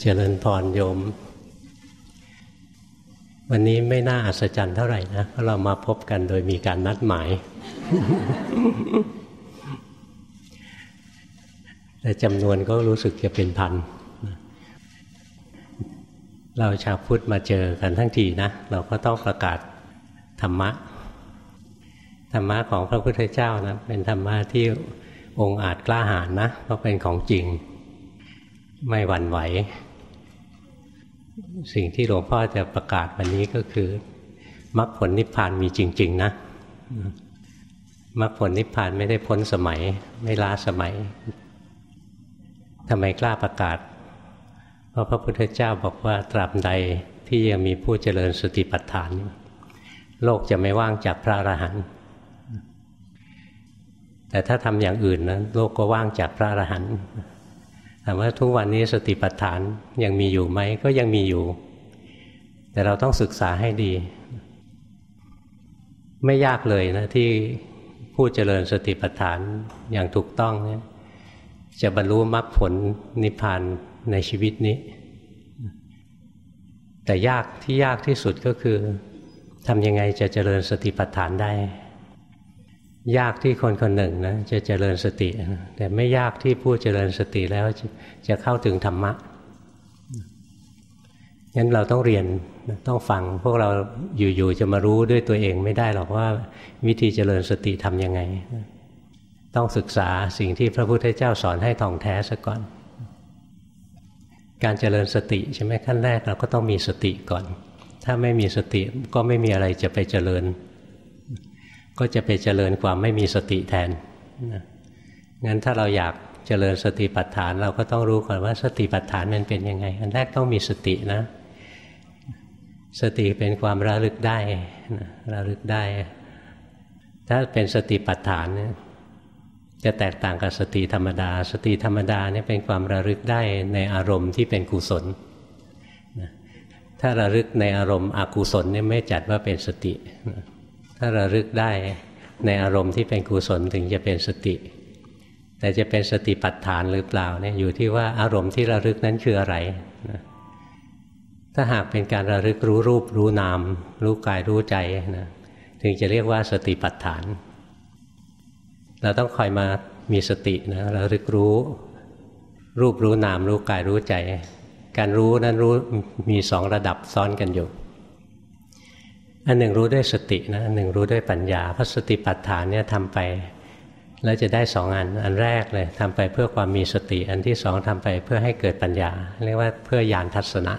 เจริญพรโยม วันนี้ไม่น่าอัศจรรย์เท่าไหร่นะเพราะเรามาพบกันโดยมีการนัดหมาย แต่จำนวนก็รู้สึกจะเป็นพัน เราชาวพุทธมาเจอกันทั้งทีนะ เราก็ต้องประกาศธรรมะ ธรรมะของพระพุทธเจ้านะ เป็นธรรมะที่องค์อาจกล้าหาญนะเพราะเป็นของจริง ไม่หวั่นไหว สิ่งที่หลวงพ่อจะประกาศวันนี้ก็คือมรรคผลนิพพานมีจริง ๆ นะมรรคผลนิพพานไม่ได้พ้นสมัย ไม่ล้าสมัยทำไมกล้าประกาศ เพราะพระพุทธเจ้าบอกว่าตราบใดที่ยังมีผู้เจริญสติปัฏฐาน โลกจะไม่ว่างจากพระอรหันต์แต่ถ้าทำอย่างอื่นนะโลกก็ว่างจากพระอรหันต์ ถามว่าทุกวันนี้สติปัฏฐานยังมีอยู่ไหมก็ยังมีอยู่ แต่เราต้องศึกษาให้ดี ไม่ยากเลยนะที่ผู้เจริญสติปัฏฐานอย่างถูกต้องเนี่ยจะบรรลุมรรคผลนิพพานในชีวิตนี้ แต่ยากที่ยากที่สุดก็คือทำยังไงจะเจริญสติปัฏฐานได้ ยากที่คนคนหนึ่งนะจะเจริญสติ แต่ไม่ยากที่ผู้เจริญสติแล้วจะเข้าถึงธรรมะงั้นเราต้องเรียนต้องฟังพวกเราอยู่ๆจะมารู้ด้วยตัวเองไม่ได้หรอกว่าวิธีเจริญสติทำยังไง ต้องศึกษาสิ่งที่พระพุทธเจ้าสอนให้ท่องแท้ซะก่อน การเจริญสติใช่ไหมขั้นแรกเราก็ต้องมีสติก่อน ถ้าไม่มีสติก็ไม่มีอะไรจะไปเจริญ ก็จะไปเจริญความไม่มีสติแทนนะงั้นถ้าเราอยากเจริญสติปัฏฐาน เราก็ต้องรู้ก่อนว่าสติปัฏฐานมันเป็นยังไงอันแรกต้องมีสตินะ สติเป็นความระลึกได้นะระลึกได้ ถ้าเป็นสติปัฏฐานเนี่ยจะแตกต่างกับสติธรรมดา สติธรรมดาเนี่ยเป็นความระลึกได้ในอารมณ์ที่เป็นกุศลถ้าระลึกในอารมณ์อกุศลเนี่ยไม่จัดว่าเป็นสตินะ ถ้าระลึกได้ในอารมณ์ที่เป็นกุศลถึงจะเป็นสติ แต่จะเป็นสติปัฏฐานหรือเปล่าเนี่ยอยู่ที่ว่าอารมณ์ที่ระลึกนั้นคืออะไรนะถ้าหากเป็นการระลึกรู้รูปรู้นาม รู้กายรู้ใจนะถึงจะเรียกว่าสติปัฏฐาน เราต้องคอยมามีสตินะระลึกรู้ รูปรู้นาม รู้กายรู้ใจ การรู้นั้นรู้มีสองระดับซ้อนกันอยู่ อันหนึ่งรู้ด้วยสตินะอันหนึ่งรู้ด้วยปัญญาเพราะสติปัฏฐานเนี่ยทำไป แล้วจะได้สองอันอันแรกเลยทำไปเพื่อความมีสติ อันที่สองทำไปเพื่อให้เกิดปัญญา เรียกว่าเพื่อญาณทัศนะ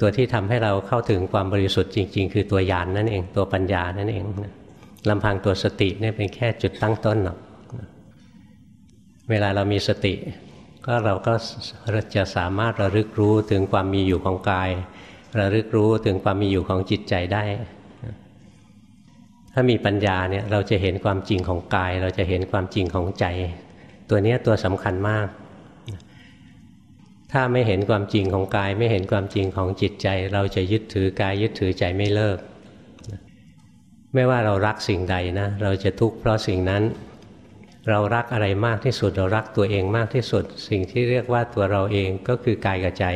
ตัวที่ทำให้เราเข้าถึงความบริสุทธิ์จริง ๆ คือตัวญาณนนั่นเองตัวปัญญานั่นเองลำพังตัวสติเนี่ยเป็นแค่จุดตั้งต้นหรอกเวลาเรามีสติ ก็เราก็จะสามารถระลึกรู้ถึงความมีอยู่ของกาย ระลึกรู้ถึงความมีอยู่ของจิตใจได้ ถ้ามีปัญญาเนี่ยเราจะเห็นความจริงของกาย เราจะเห็นความจริงของใจ ตัวนี้ตัวสำคัญมาก ถ้าไม่เห็นความจริงของกาย ไม่เห็นความจริงของจิตใจ เราจะยึดถือกายยึดถือใจไม่เลิก ไม่ว่าเรารักสิ่งใดนะ เราจะทุกข์เพราะสิ่งนั้นเรารักอะไรมากที่สุด เรารักตัวเองมากที่สุด สิ่งที่เรียกว่าตัวเราเองก็คือกายกับใจ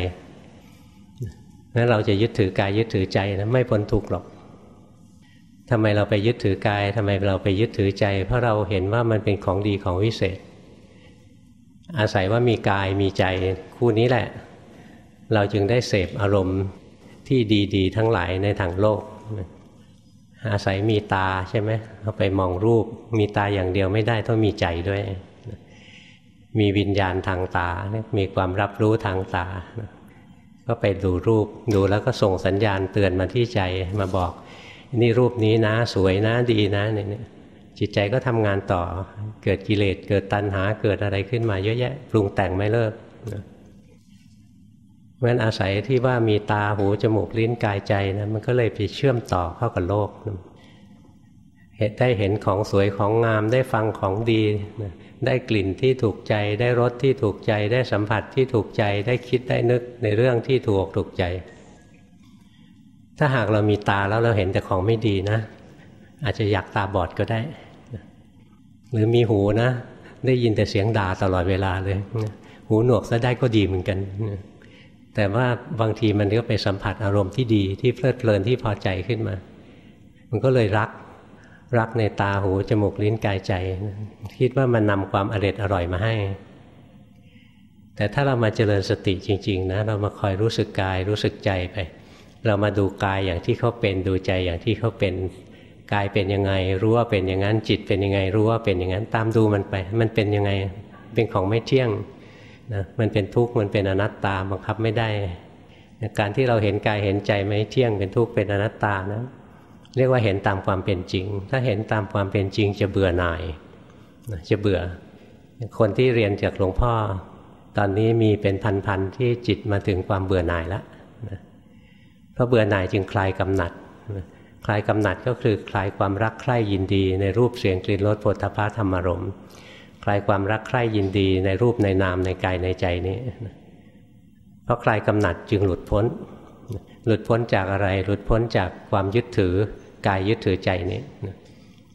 นั้นเราจะยึดถือกายยึดถือใจนะไม่พ้นทุกข์หรอกทำไมเราไปยึดถือกายทำไมเราไปยึดถือใจ เพราะเราเห็นว่ามันเป็นของดีของวิเศษ อาศัยว่ามีกายมีใจคู่นี้แหละ เราจึงได้เสพอารมณ์ที่ดีๆ ทั้งหลายในทางโลก อาศัยมีตาใช่ไหมเราไปมองรูป มีตาอย่างเดียวไม่ได้ต้องมีใจด้วย มีวิญญาณทางตา มีความรับรู้ทางตา ก็ไปดูรูปดูแล้วก็ส่งสัญญาณเตือนมาที่ใจมาบอก นี่รูปนี้นะสวยนะดีนะเนี่ยจิตใจก็ทำงานต่อเกิดกิเลสเกิดตัณหาเกิดอะไรขึ้นมาเยอะแยะ ปรุงแต่งไม่เลิกเพราะฉะนั้นอาศัยที่ว่ามีตาหูจมูกลิ้นกายใจนะมันก็เลยไปเชื่อมต่อเข้ากับโลกเห็นได้เห็นของสวยของงามได้ฟังของดี ได้กลิ่นที่ถูกใจ ได้รสที่ถูกใจ ได้สัมผัสที่ถูกใจ ได้คิดได้นึกในเรื่องที่ถูกถูกใจ ถ้าหากเรามีตาแล้วเราเห็นแต่ของไม่ดีนะ อาจจะอยากตาบอดก็ได้ หรือมีหูนะ ได้ยินแต่เสียงด่าตลอดเวลาเลย หูหนวกซะได้ก็ดีเหมือนกัน แต่ว่าบางทีมันก็ไปสัมผัสอารมณ์ที่ดีที่เพลิดเพลินที่พอใจขึ้นมา มันก็เลยรัก รักในตาหูจมูกลิ้นกายใจ คิดว่ามันนำความอร่อยอร่อยมาให้ แต่ถ้าเรามาเจริญสติจริง ๆ นะ เรามาคอยรู้สึกกายรู้สึกใจไป เรามาดูกายอย่างที่เขาเป็นดูใจอย่างที่เขาเป็นกายเป็นยังไง รู้ว่าเป็นอย่างนั้นจิตเป็นยังไง รู้ว่าเป็นอย่างนั้นตามดูมันไป มันเป็นยังไงเป็นของไม่เที่ยงนะมันเป็นทุกข์มันเป็นอนัตตาบังคับไม่ได้ การที่เราเห็นกายเห็นใจไม่เที่ยงเป็นทุกข์เป็นอนัตตานะ เรียกว่าเห็นตามความเป็นจริง ถ้าเห็นตามความเป็นจริงจะเบื่อหน่ายจะเบื่อ คนที่เรียนจากหลวงพ่อ ตอนนี้มีเป็นพันๆที่จิตมาถึงความเบื่อหน่ายแล้วเพราะเบื่อหน่ายจึงคลายกำหนัดคลายกำหนัดก็คือคลายความรักใคร่ยินดี ในรูปเสียงกลิ่นรสโผฏฐัพะธรรมารมณ์คลายความรักใคร่ยินดีในรูปในนามในกายในใจนี้เพราะคลายกำหนัดจึงหลุดพ้น หลุดพ้นจากอะไร หลุดพ้นจากความยึดถือกายยึดถือใจนี้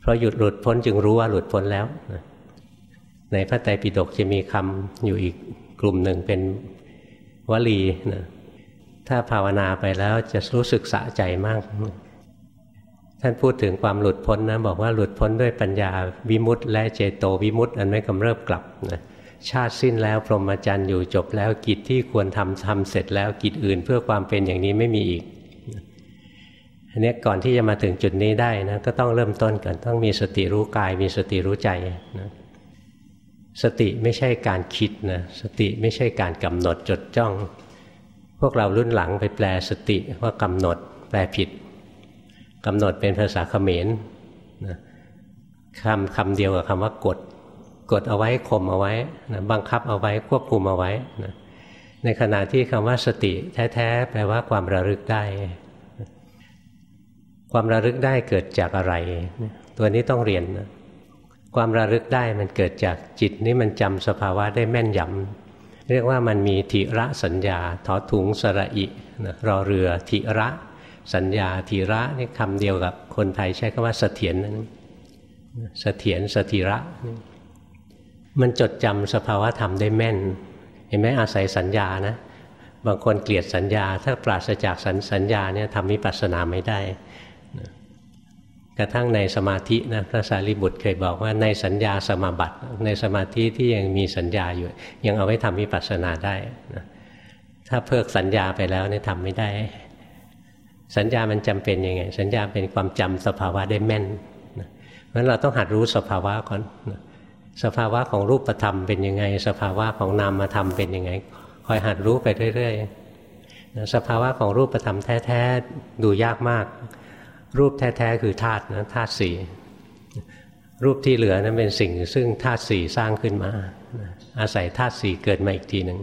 เพราะหยุดหลุดพ้นจึงรู้ว่าหลุดพ้นแล้ว ในพระไตรปิฎกจะมีคำอยู่อีกกลุ่มหนึ่งเป็นวลีนะถ้าภาวนาไปแล้วจะรู้สึกสะใจมาก ท่านพูดถึงความหลุดพ้นนะบอกว่าหลุดพ้นด้วยปัญญาวิมุตต์และเจโตวิมุตต์อันไม่กำเริบกลับนะ ชาติสิ้นแล้ว พรหมจรรย์อยู่จบแล้วกิจที่ควรทำทำเสร็จแล้วกิจอื่นเพื่อความเป็นอย่างนี้ไม่มีอีกอันนี้ก่อนที่จะมาถึงจุดนี้ได้นะก็ต้องเริ่มต้นกันต้องมีสติรู้กาย มีสติรู้ใจนะสติไม่ใช่การคิดนะสติไม่ใช่การกำหนดจดจ้อง พวกเรารุ่นหลังไปแปลสติว่ากำหนด แปลผิดกำหนดเป็นภาษาเขมรนะคำคำเดียวกับคำว่ากด กดเอาไว้ข่มเอาไว้นะบังคับเอาไว้ควบคุมเอาไว้นะในขณะที่คำว่าสติแท้ๆแปลว่าความระลึกได้ ความระลึกได้เกิดจากอะไร ตัวนี้ต้องเรียนนะความระลึกได้มันเกิดจากจิตนี่มันจำสภาวะได้แม่นยำเรียกว่ามันมีทิระสัญญาถอถุงสระอินะรอเรือทิระสัญญาธีระนี่คำเดียวกับคนไทยใช้คำว่าเสถียรนั้นเสถียรสถิระ มันจดจำสภาวะธรรมได้แม่น เห็นไหมอาศัยสัญญานะ บางคนเกลียดสัญญา ถ้าปราศจากสัญสัญญาเนี่ยทำมิปัสสนาไม่ได้กระทั่งในสมาธินะพระสารีบุตรเคยบอกว่าในสัญญาสมาบัติในสมาธิที่ยังมีสัญญาอยู่ ยังเอาไว้ทำมิปัสสนาได้นะถ้าเพิกสัญญาไปแล้วเนี่ยทำไม่ได้ สัญญามันจำเป็นยังไง สัญญาเป็นความจำสภาวะได้แม่นเพราะฉะนั้นเราต้องหัดรู้สภาวะก่อน สภาวะของรูปธรรมเป็นยังไง สภาวะของนามธรรมเป็นยังไง คอยหัดรู้ไปเรื่อยๆสภาวะของรูปธรรมแท้ๆดูยากมาก รูปแท้ๆคือธาตุนะธาตุสี่รูปที่เหลือนั้นเป็นสิ่งซึ่งธาตุสี่สร้างขึ้นมา อาศัยธาตุสี่เกิดมาอีกทีหนึ่ง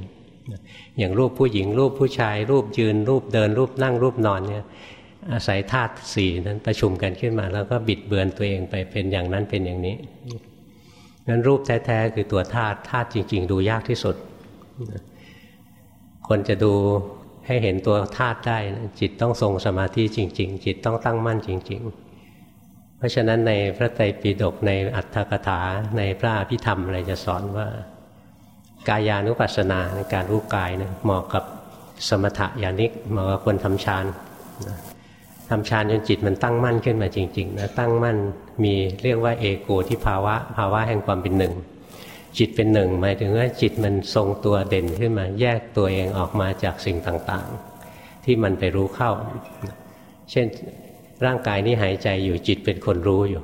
อย่างรูปผู้หญิงรูปผู้ชาย รูปยืน รูปเดิน รูปนั่งรูปนอนเนี่ยอาศัยธาตุสี่นั้นประชุมกันขึ้นมา แล้วก็บิดเบือนตัวเองไปเป็นอย่างนั้นเป็นอย่างนี้ งั้นรูปแท้ๆคือตัวธาตุธาตุจริง ๆ ดูยากที่สุด คนจะดูให้เห็นตัวธาตุได้จิตต้องทรงสมาธิจริง ๆ จิตต้องตั้งมั่นจริง ๆ เพราะฉะนั้นในพระไตรปิฎกในอัตถกถาในพระอภิธรรมอะไรจะสอนว่า กายานุปัสสนาในการรู้กายนะเหมาะกับสมถะญาณิกเหมาะกับคนทำฌาน ทำฌานจนจิตมันตั้งมั่นขึ้นมาจริงๆนะตั้งมั่นมีเรียกว่าเอโกที่ภาวะ ภาวะแห่งความเป็นหนึ่ง จิตเป็นหนึ่งหมายถึงว่าจิตมันทรงตัวเด่นขึ้นมา แยกตัวเองออกมาจากสิ่งต่างๆ ที่มันไปรู้เข้า เช่นร่างกายนี้หายใจอยู่จิตเป็นคนรู้อยู่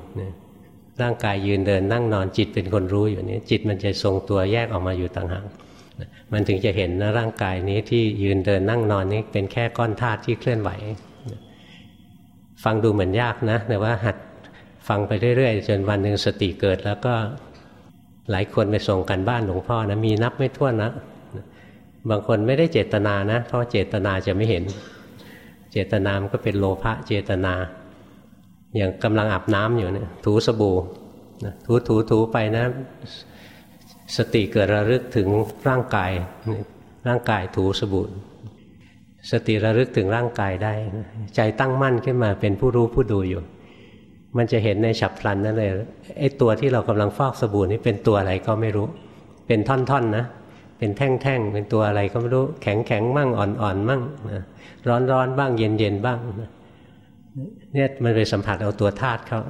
ร่างกายยืนเดินนั่งนอนจิตเป็นคนรู้อยู่นี้จิตมันจะทรงตัวแยกออกมาอยู่ต่างหากมันถึงจะเห็นนะร่างกายนี้ที่ยืนเดินนั่งนอนนี้เป็นแค่ก้อนธาตุที่เคลื่อนไหว ฟังดูเหมือนยากนะ แต่ว่าหัดฟังไปเรื่อยๆ จนวันหนึ่งสติเกิด แล้วก็หลายคนไปส่งกันบ้านหลวงพ่อนะมีนับไม่ถ้วนนะบางคนไม่ได้เจตนานะ เพราะเจตนาจะไม่เห็น เจตนามันก็เป็นโลภะเจตนา อย่างกำลังอาบน้ำอยู่เนี่ยถูสบู่ถูถูถูไปนะ สติเกิดระลึกถึงร่างกายร่างกายถูสบู่ สติระลึกถึงร่างกายได้ ใจตั้งมั่นขึ้นมาเป็นผู้รู้ผู้ดูอยู่ มันจะเห็นในฉับพลันนั่นเลยไอ้ตัวที่เรากำลังฟอกสบู่นี้เป็นตัวอะไรก็ไม่รู้ เป็นท่อนๆนนะเป็นแท่งๆเป็นตัวอะไรก็ไม่รู้แข็งๆมั่งอ่อนๆมั่งนะร้อนๆบ้างเย็นๆบ้างนะเนี่ยมันไปสัมผัสเอาตัวธาตุเขา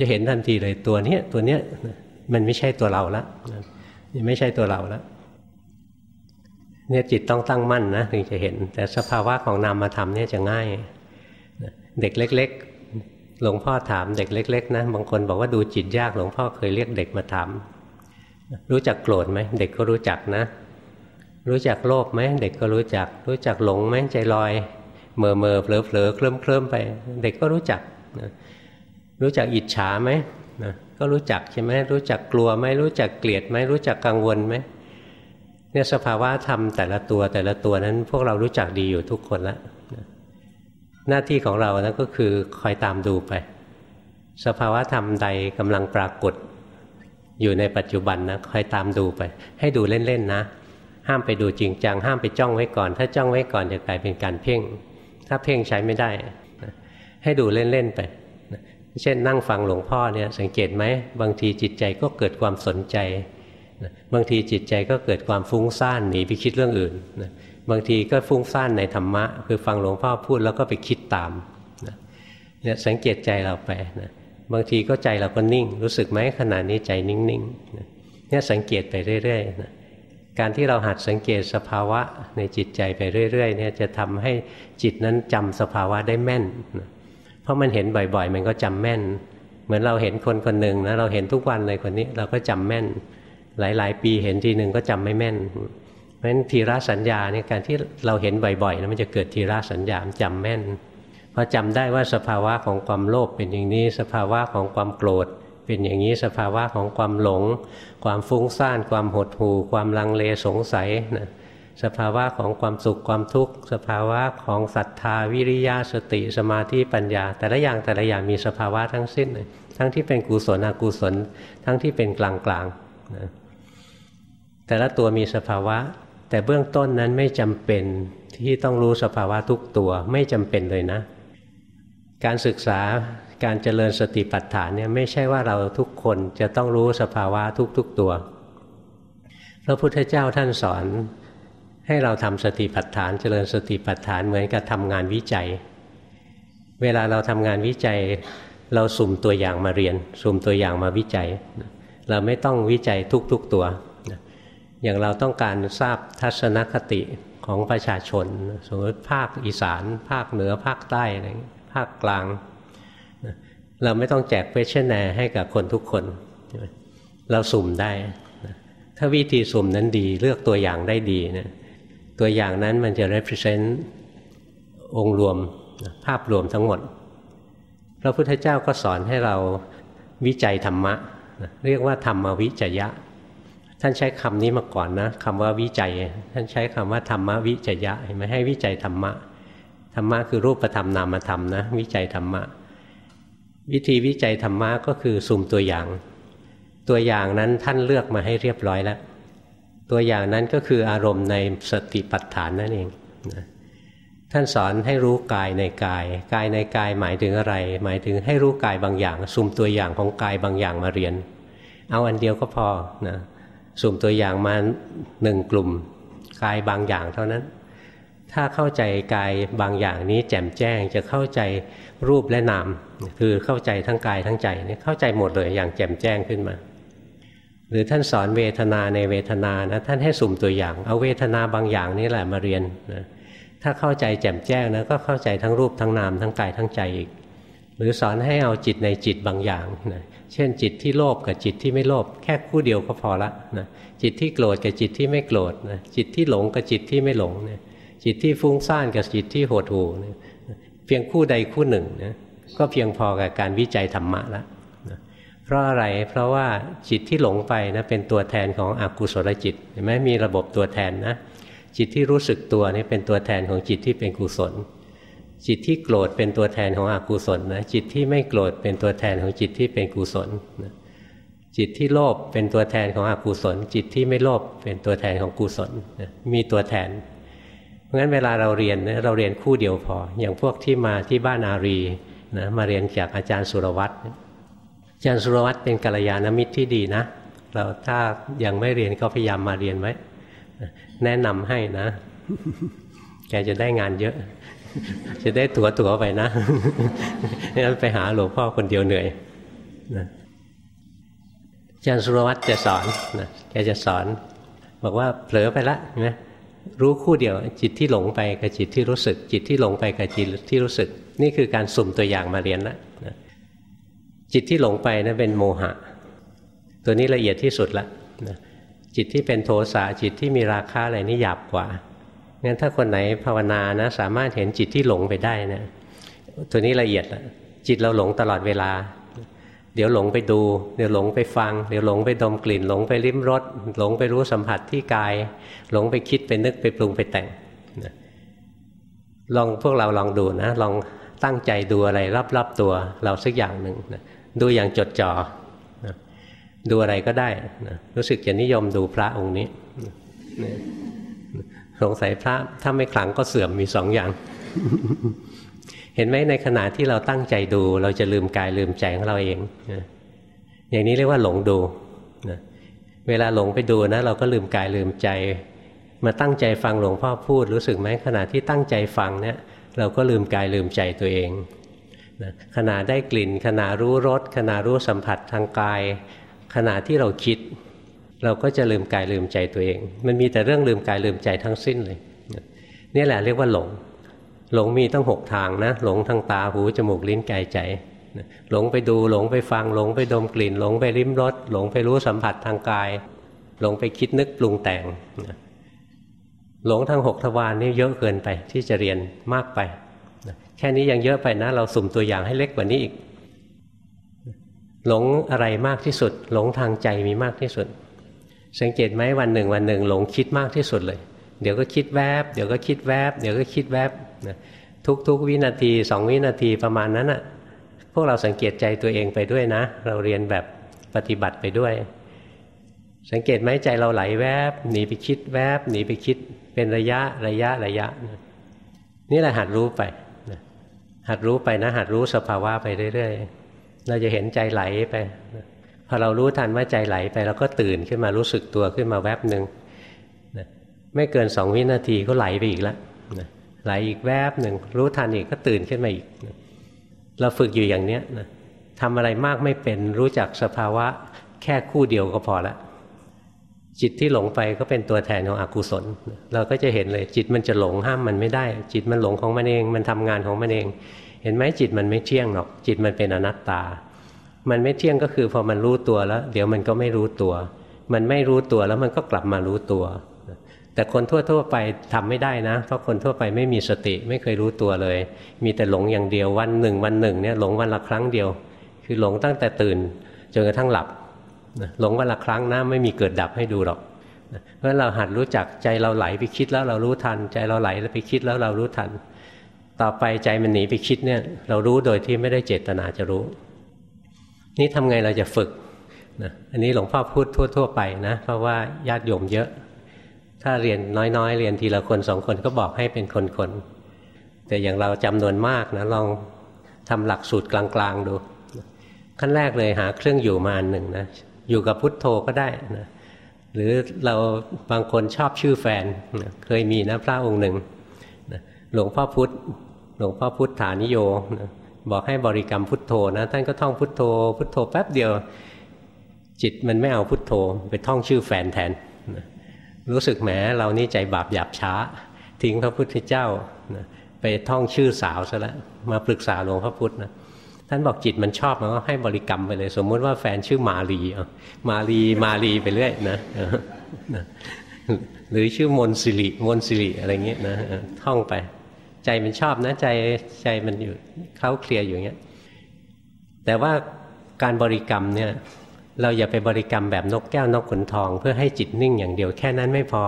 จะเห็นทันทีเลยตัวเนี้ยตัวเนี้ยมันไม่ใช่ตัวเราละมันไม่ใช่ตัวเราและ เนี่ยจิตต้องตั้งมั่นนะถึงจะเห็น แต่สภาวะของนามธรรมเนี่ยจะง่าย เด็กเล็ก ๆ หลวงพ่อถามเด็กเล็ก ๆ นะบางคนบอกว่าดูจิตยากหลวงพ่อเคยเรียกเด็กมาถามรู้จักโกรธไหมเด็กก็รู้จักนะ รู้จักโลภไหมเด็กก็รู้จัก รู้จักหลงไหมใจลอยเมื่อเมื่อเผลอเผลอเคลิ้มเคลิ้มไป เด็กก็รู้จักนะรู้จักอิจฉาไหมนะก็รู้จักใช่ไหมรู้จักกลัวไหมรู้จักเกลียดไหมรู้จักกังวลไหม เนี่ยสภาวะธรรมแต่ละตัวแต่ละตัวนั้นพวกเรารู้จักดีอยู่ทุกคนล้วหน้าที่ของเรานะก็คือคอยตามดูไป สภาวะธรรมใดกำลังปรากฏ อยู่ในปัจจุบันนะคอยตามดูไป ให้ดูเล่นๆนะ ห้ามไปดูจริงจังห้ามไปจ้องไว้ก่อน ถ้าจ้องไว้ก่อนจะกลายเป็นการเพ่ง ถ้าเพ่งใช้ไม่ได้ ให้ดูเล่นๆไปเช่นนั่งฟังหลวงพ่อเนี่ยสังเกตไหมบางทีจิตใจก็เกิดความสนใจ บางทีจิตใจก็เกิดความฟุ้งซ่านหนีไปคิดเรื่องอื่นบางทีก็ฟุ้งซ่านในธรรมะ คือฟังหลวงพ่อพูดแล้วก็ไปคิดตามเนี่ยสังเกตใจเราไปนะบางทีก็ใจเราก็นิ่ง รู้สึกไหมขณะนี้ใจนิ่งๆเนี่ยสังเกตไปเรื่อยๆนะการที่เราหัดสังเกตสภาวะในจิตใจไปเรื่อยๆเนี่ยจะทำให้จิตนั้นจำสภาวะได้แม่นเพราะมันเห็นบ่อยๆ มันก็จำแม่น เหมือนเราเห็นคนคนหนึ่งนะเราเห็นทุกวันเลยคนนี้เราก็จำแม่น หลาย ๆ ปีเห็นทีหนึ่งก็จำไม่แม่น เพราะฉะนั้นทีระสัญญาเนี่ยการที่เราเห็นบ่อยๆนะมันจะเกิดทีระสัญญาจำแม่นพอจำได้ว่าสภาวะของความโลภเป็นอย่างนี้ สภาวะของความโกรธ เป็นอย่างนี้สภาวะของความหลง ความฟุ้งซ่าน ความหดหู่ ความลังเลสงสัยนะสภาวะของความสุขความทุกข์ สภาวะของศรัทธาวิริยะสติสมาธิปัญญา แต่ละอย่างแต่ละอย่างมีสภาวะทั้งสิ้นเลยทั้งที่เป็นกุศลอกุศล ทั้งที่เป็นกลางกลางนะ แต่ละตัวมีสภาวะ แต่เบื้องต้นนั้นไม่จำเป็นที่ต้องรู้สภาวะทุกตัวไม่จำเป็นเลยนะ การศึกษาการเจริญสติปัฏฐานเนี่ยไม่ใช่ว่าเราทุกคนจะต้องรู้สภาวะทุกๆตัวพระพุทธเจ้าท่านสอนให้เราทำสติปัฏฐาน เจริญสติปัฏฐานเหมือนกับทำงานวิจัย เวลาเราทำงานวิจัย เราสุ่มตัวอย่างมาเรียน สุ่มตัวอย่างมาวิจัย เราไม่ต้องวิจัยทุกๆตัว อย่างเราต้องการทราบทัศนคติของประชาชน สมมติภาคอีสาน ภาคเหนือภาคใต้อะไรภาคกลาง เราไม่ต้องแจกเพชเชนแนให้กับคนทุกคน เราสุ่มได้ ถ้าวิธีสุ่มนั้นดีเลือกตัวอย่างได้ดีนะตัวอย่างนั้นมันจะ represent องค์รวมภาพรวมทั้งหมด พระพุทธเจ้าก็สอนให้เราวิจัยธรรมะ เรียกว่าธรรมวิจยะ ท่านใช้คำนี้มาก่อนนะคำว่าวิจัย ท่านใช้คำว่าธรรมวิจยะเห็นไหมให้วิจัยธรรมะธรรมะคือรูปธรรมนามธรรมนะวิจัยธรรมะ วิธีวิจัยธรรมะก็คือสุ่มตัวอย่าง ตัวอย่างนั้นท่านเลือกมาให้เรียบร้อยแล้ว ตัวอย่างนั้นก็คืออารมณ์ในสติปัฏฐานนั่นเองนะท่านสอนให้รู้กายในกาย กายในกายหมายถึงอะไร หมายถึงให้รู้กายบางอย่างสุ่มตัวอย่างของกายบางอย่างมาเรียน เอาอันเดียวก็พอนะ สุ่มตัวอย่างมาหนึ่งกลุ่มกายบางอย่างเท่านั้น ถ้าเข้าใจกายบางอย่างนี้แจ่มแจ้งจะเข้าใจรูปและนาม คือเข้าใจทั้งกายทั้งใจเนี่ยเข้าใจหมดเลยอย่างแจ่มแจ้งขึ้นมา หรือท่านสอนเวทนาในเวทนานะท่านให้สุ่มตัวอย่าง เอาเวทนาบางอย่างนี่แหละมาเรียนนะถ้าเข้าใจแจ่มแจ้งนะก็เข้าใจทั้งรูปทั้งนามทั้งกายทั้งใจอีก หรือสอนให้เอาจิตในจิตบางอย่างนะ เช่นจิตที่โลภกับจิตที่ไม่โลภแค่คู่เดียวก็พอละนะจิตที่โกรธกับจิตที่ไม่โกรธนะจิตที่หลงกับจิตที่ไม่หลงเนี่ยจิตที่ฟุ้งซ่านกับจิตที่โหดหู่เพียงคู่ใดคู่หนึ่งนะก็เพียงพอกับการวิจัยธรรมะล้วนะเพราะอะไรเพราะว่าจิตที่หลงไปนะเป็นตัวแทนของอกุศลจิตเห็นไหมมีระบบตัวแทนนะจิตที่รู้สึกตัวนี่เป็นตัวแทนของจิตที่เป็นกุศล จิตที่โกรธเป็นตัวแทนของอกุศลนะจิตที่ไม่โกรธเป็นตัวแทนของจิตที่เป็นกุศลนะจิตที่โลภเป็นตัวแทนของอกุศล จิตที่ไม่โลภเป็นตัวแทนของกุศลนะมีตัวแทน เพราะงั้นเวลาเราเรียนเราเรียนคู่เดียวพอ อย่างพวกที่มาที่บ้านอารีนะมาเรียนจากอาจารย์สุรวัตรอาจารย์สุรวัตรเป็นกัลยาณมิตรที่ดีนะ เราถ้ายังไม่เรียนก็พยายามมาเรียนไว้ แนะนำให้นะ แกจะได้งานเยอะ จะได้ตัวตัวไปนะงั้นไปหาหลวงพ่อคนเดียวเหนื่อยนะอาจารย์สุรวัตรจะสอนนะแกจะสอน บอกว่าเผลอไปละนะรู้คู่เดียวจิตที่หลงไปกับจิตที่รู้สึก จิตที่หลงไปกับจิตที่รู้สึก นี่คือการสุ่มตัวอย่างมาเรียนแล้วนะจิตที่หลงไปนะั้นเป็นโมหะ ตัวนี้ละเอียดที่สุดละนะจิตที่เป็นโทสะจิตที่มีราคะอะไรนี่หยาบกว่า งั้นถ้าคนไหนภาวนานะสามารถเห็นจิตที่หลงไปได้นะตัวนี้ละเอียดละจิตเราหลงตลอดเวลา เดี๋ยวหลงไปดู เดี๋ยวหลงไปฟัง เดี๋ยวหลงไปดมกลิ่น หลงไปลิ้มรสหลงไปรู้สัมผัสที่กาย หลงไปคิดไปนึกไปปรุงไปแต่งลองพวกเราลองดูนะ ลองตั้งใจดูอะไรรอบๆตัวเราสักอย่างหนึ่งนะดูอย่างจดจ่อดูอะไรก็ได้นะรู้สึกจะนิยมดูพระองค์นี้ สงสัยพระถ้าไม่ขลังก็เสื่อมมีสองอย่าง เห็นไหมในขณะที่เราตั้งใจดู เราจะลืมกายลืมใจของเราเองอย่างนี้เรียกว่าหลงดูเวลาหลงไปดูนะ เราก็ลืมกายลืมใจ มาตั้งใจฟังหลวงพ่อพูด รู้สึกไหมขณะที่ตั้งใจฟังเนี่ยเราก็ลืมกายลืมใจตัวเองขณะได้กลิ่น ขณะรู้รสขณะรู้สัมผัสทางกาย ขณะที่เราคิด เราก็จะลืมกายลืมใจตัวเอง มันมีแต่เรื่องลืมกายลืมใจทั้งสิ้นเลยนี่แหละเรียกว่าหลง หลงมีตั้งหกทางนะ หลงทางตาหูจมูกลิ้นกายใจหลงไปดูหลงไปฟังหลงไปดมกลิ่น หลงไปริมรสหลงไปรู้สัมผัสทางกาย หลงไปคิดนึกปรุงแต่งหลงทางหกทวารนี่เยอะเกินไปที่จะเรียนมากไปแค่นี้ยังเยอะไปนะ เราสุ่มตัวอย่างให้เล็กกว่านี้อีก หลงอะไรมากที่สุด หลงทางใจมีมากที่สุด สังเกตไหมวันหนึ่งวันหนึ่งหลงคิดมากที่สุดเลย เดี๋ยวก็คิดแวบ เดี๋ยวก็คิดแวบ เดี๋ยวก็คิดแวบนะทุกๆวินาทีสองวินาทีประมาณนั้นอะพวกเราสังเกตใจตัวเองไปด้วยนะ เราเรียนแบบปฏิบัติไปด้วย สังเกตไหมใจเราไหลแวบหนีไปคิดแวบหนีไปคิดเป็นระยะระยะระยะ นี่แหละหัดรู้ไปหัดรู้ไปนะ หัดรู้สภาวะไปเรื่อยๆเราจะเห็นใจไหลไป พอเรารู้ทันว่าใจไหลไปเราก็ตื่นขึ้นมารู้สึกตัวขึ้นมาแวบหนึ่งนะไม่เกินสองวินาทีก็ไหลไปอีกแล้วนะไหลอีกแวบหนึ่งรู้ทันอีกก็ตื่นขึ้นมาอีกนะเราฝึกอยู่อย่างเนี้ยนะทำอะไรมากไม่เป็นรู้จักสภาวะแค่คู่เดียวก็พอละจิตที่หลงไปก็เป็นตัวแทนของอกุศล เราก็จะเห็นเลยจิตมันจะหลงห้ามมันไม่ได้ จิตมันหลงของมันเอง มันทำงานของมันเอง เห็นไหมจิตมันไม่เที่ยงหรอก จิตมันเป็นอนัตตา มันไม่เที่ยงก็คือพอมันรู้ตัวแล้ว เดี๋ยวมันก็ไม่รู้ตัว มันไม่รู้ตัวแล้วมันก็กลับมารู้ตัว แต่คนทั่วๆไปทำไม่ได้นะ เพราะคนทั่วไปไม่มีสติไม่เคยรู้ตัวเลย มีแต่หลงอย่างเดียววันหนึ่ง วันหนึ่งเนี่ยหลงวันละครั้งเดียว คือหลงตั้งแต่ตื่นจนกระทั่งหลับหลงวันละครั้งนะไม่มีเกิดดับให้ดูหรอกเพราะเราหัดรู้จักใจเราไหลไปคิดแล้วเรารู้ทัน ใจเราไหลไปคิดแล้วเรารู้ทัน ต่อไปใจมันหนีไปคิดเนี่ยเรารู้โดยที่ไม่ได้เจตนาจะรู้ นี่ทำไงเราจะฝึกนะอันนี้หลวงพ่อพูดทั่ว ๆ ไปนะเพราะว่าญาติโยมเยอะ ถ้าเรียนน้อยๆ เรียนทีละคนสองคนก็บอกให้เป็นคนๆแต่อย่างเราจำนวนมากนะลองทำหลักสูตรกลางๆดูขั้นแรกเลยหาเครื่องอยู่มาอันหนึ่งนะอยู่กับพุทโธก็ได้นะหรือเราบางคนชอบชื่อแฟนนะเคยมีนะพระองค์หนึ่งนะหลวงพ่อพุธหลวงพ่อพุทธานิโยนะ บอกให้บริกรรมพุทโธนะท่านก็ท่องพุทโธ พุทโธแป๊บเดียว จิตมันไม่เอาพุทโธ ไปท่องชื่อแฟนแทน รู้สึกแหมเรานี่ใจบาปหยาบช้า ทิ้งพระพุทธเจ้าไปท่องชื่อสาวซะแล้วมาปรึกษาหลวงพระพุทธนะท่านบอกจิตมันชอบมันก็ให้บริกรรมไปเลย สมมุติว่าแฟนชื่อมาลีมาลีมาลีไปเรื่อยนะหรือชื่อมนสิริมนสิริอะไรเงี้ยนะท่องไป ใจมันชอบนะใจใจมันอยู่เขาเคลียร์อยู่เงี้ยแต่ว่าการบริกรรมเนี่ยเราอย่าไปบริกรรมแบบนกแก้วนกขนทอง เพื่อให้จิตนิ่งอย่างเดียวแค่นั้นไม่พอ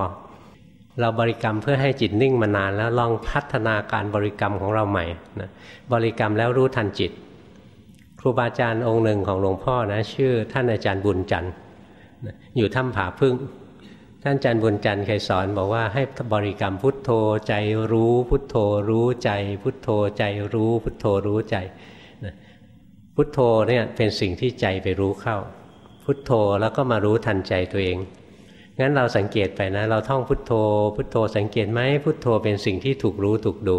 เราบริกรรมเพื่อให้จิตนิ่งมานาน แล้วลองพัฒนาการบริกรรมของเราใหม่นะบริกรรมแล้วรู้ทันจิต ครูบาอาจารย์องค์หนึ่งของหลวงพ่อนะชื่อท่านอาจารย์บุญจันทร์อยู่ถ้ำผาพึ่ง ท่านอาจารย์บุญจันทร์เคยสอนบอกว่าให้บริกรรมพุทโธใจรู้พุทโธรู้ใจ พุทโธใจรู้พุทโธรู้ใจพุทโธเนี่ยเป็นสิ่งที่ใจไปรู้เข้า พุทโธแล้วก็มารู้ทันใจตัวเองงั้นเราสังเกตไปนะ เราท่องพุทโธ พุทโธสังเกตไหมพุทโธเป็นสิ่งที่ถูกรู้ถูกดู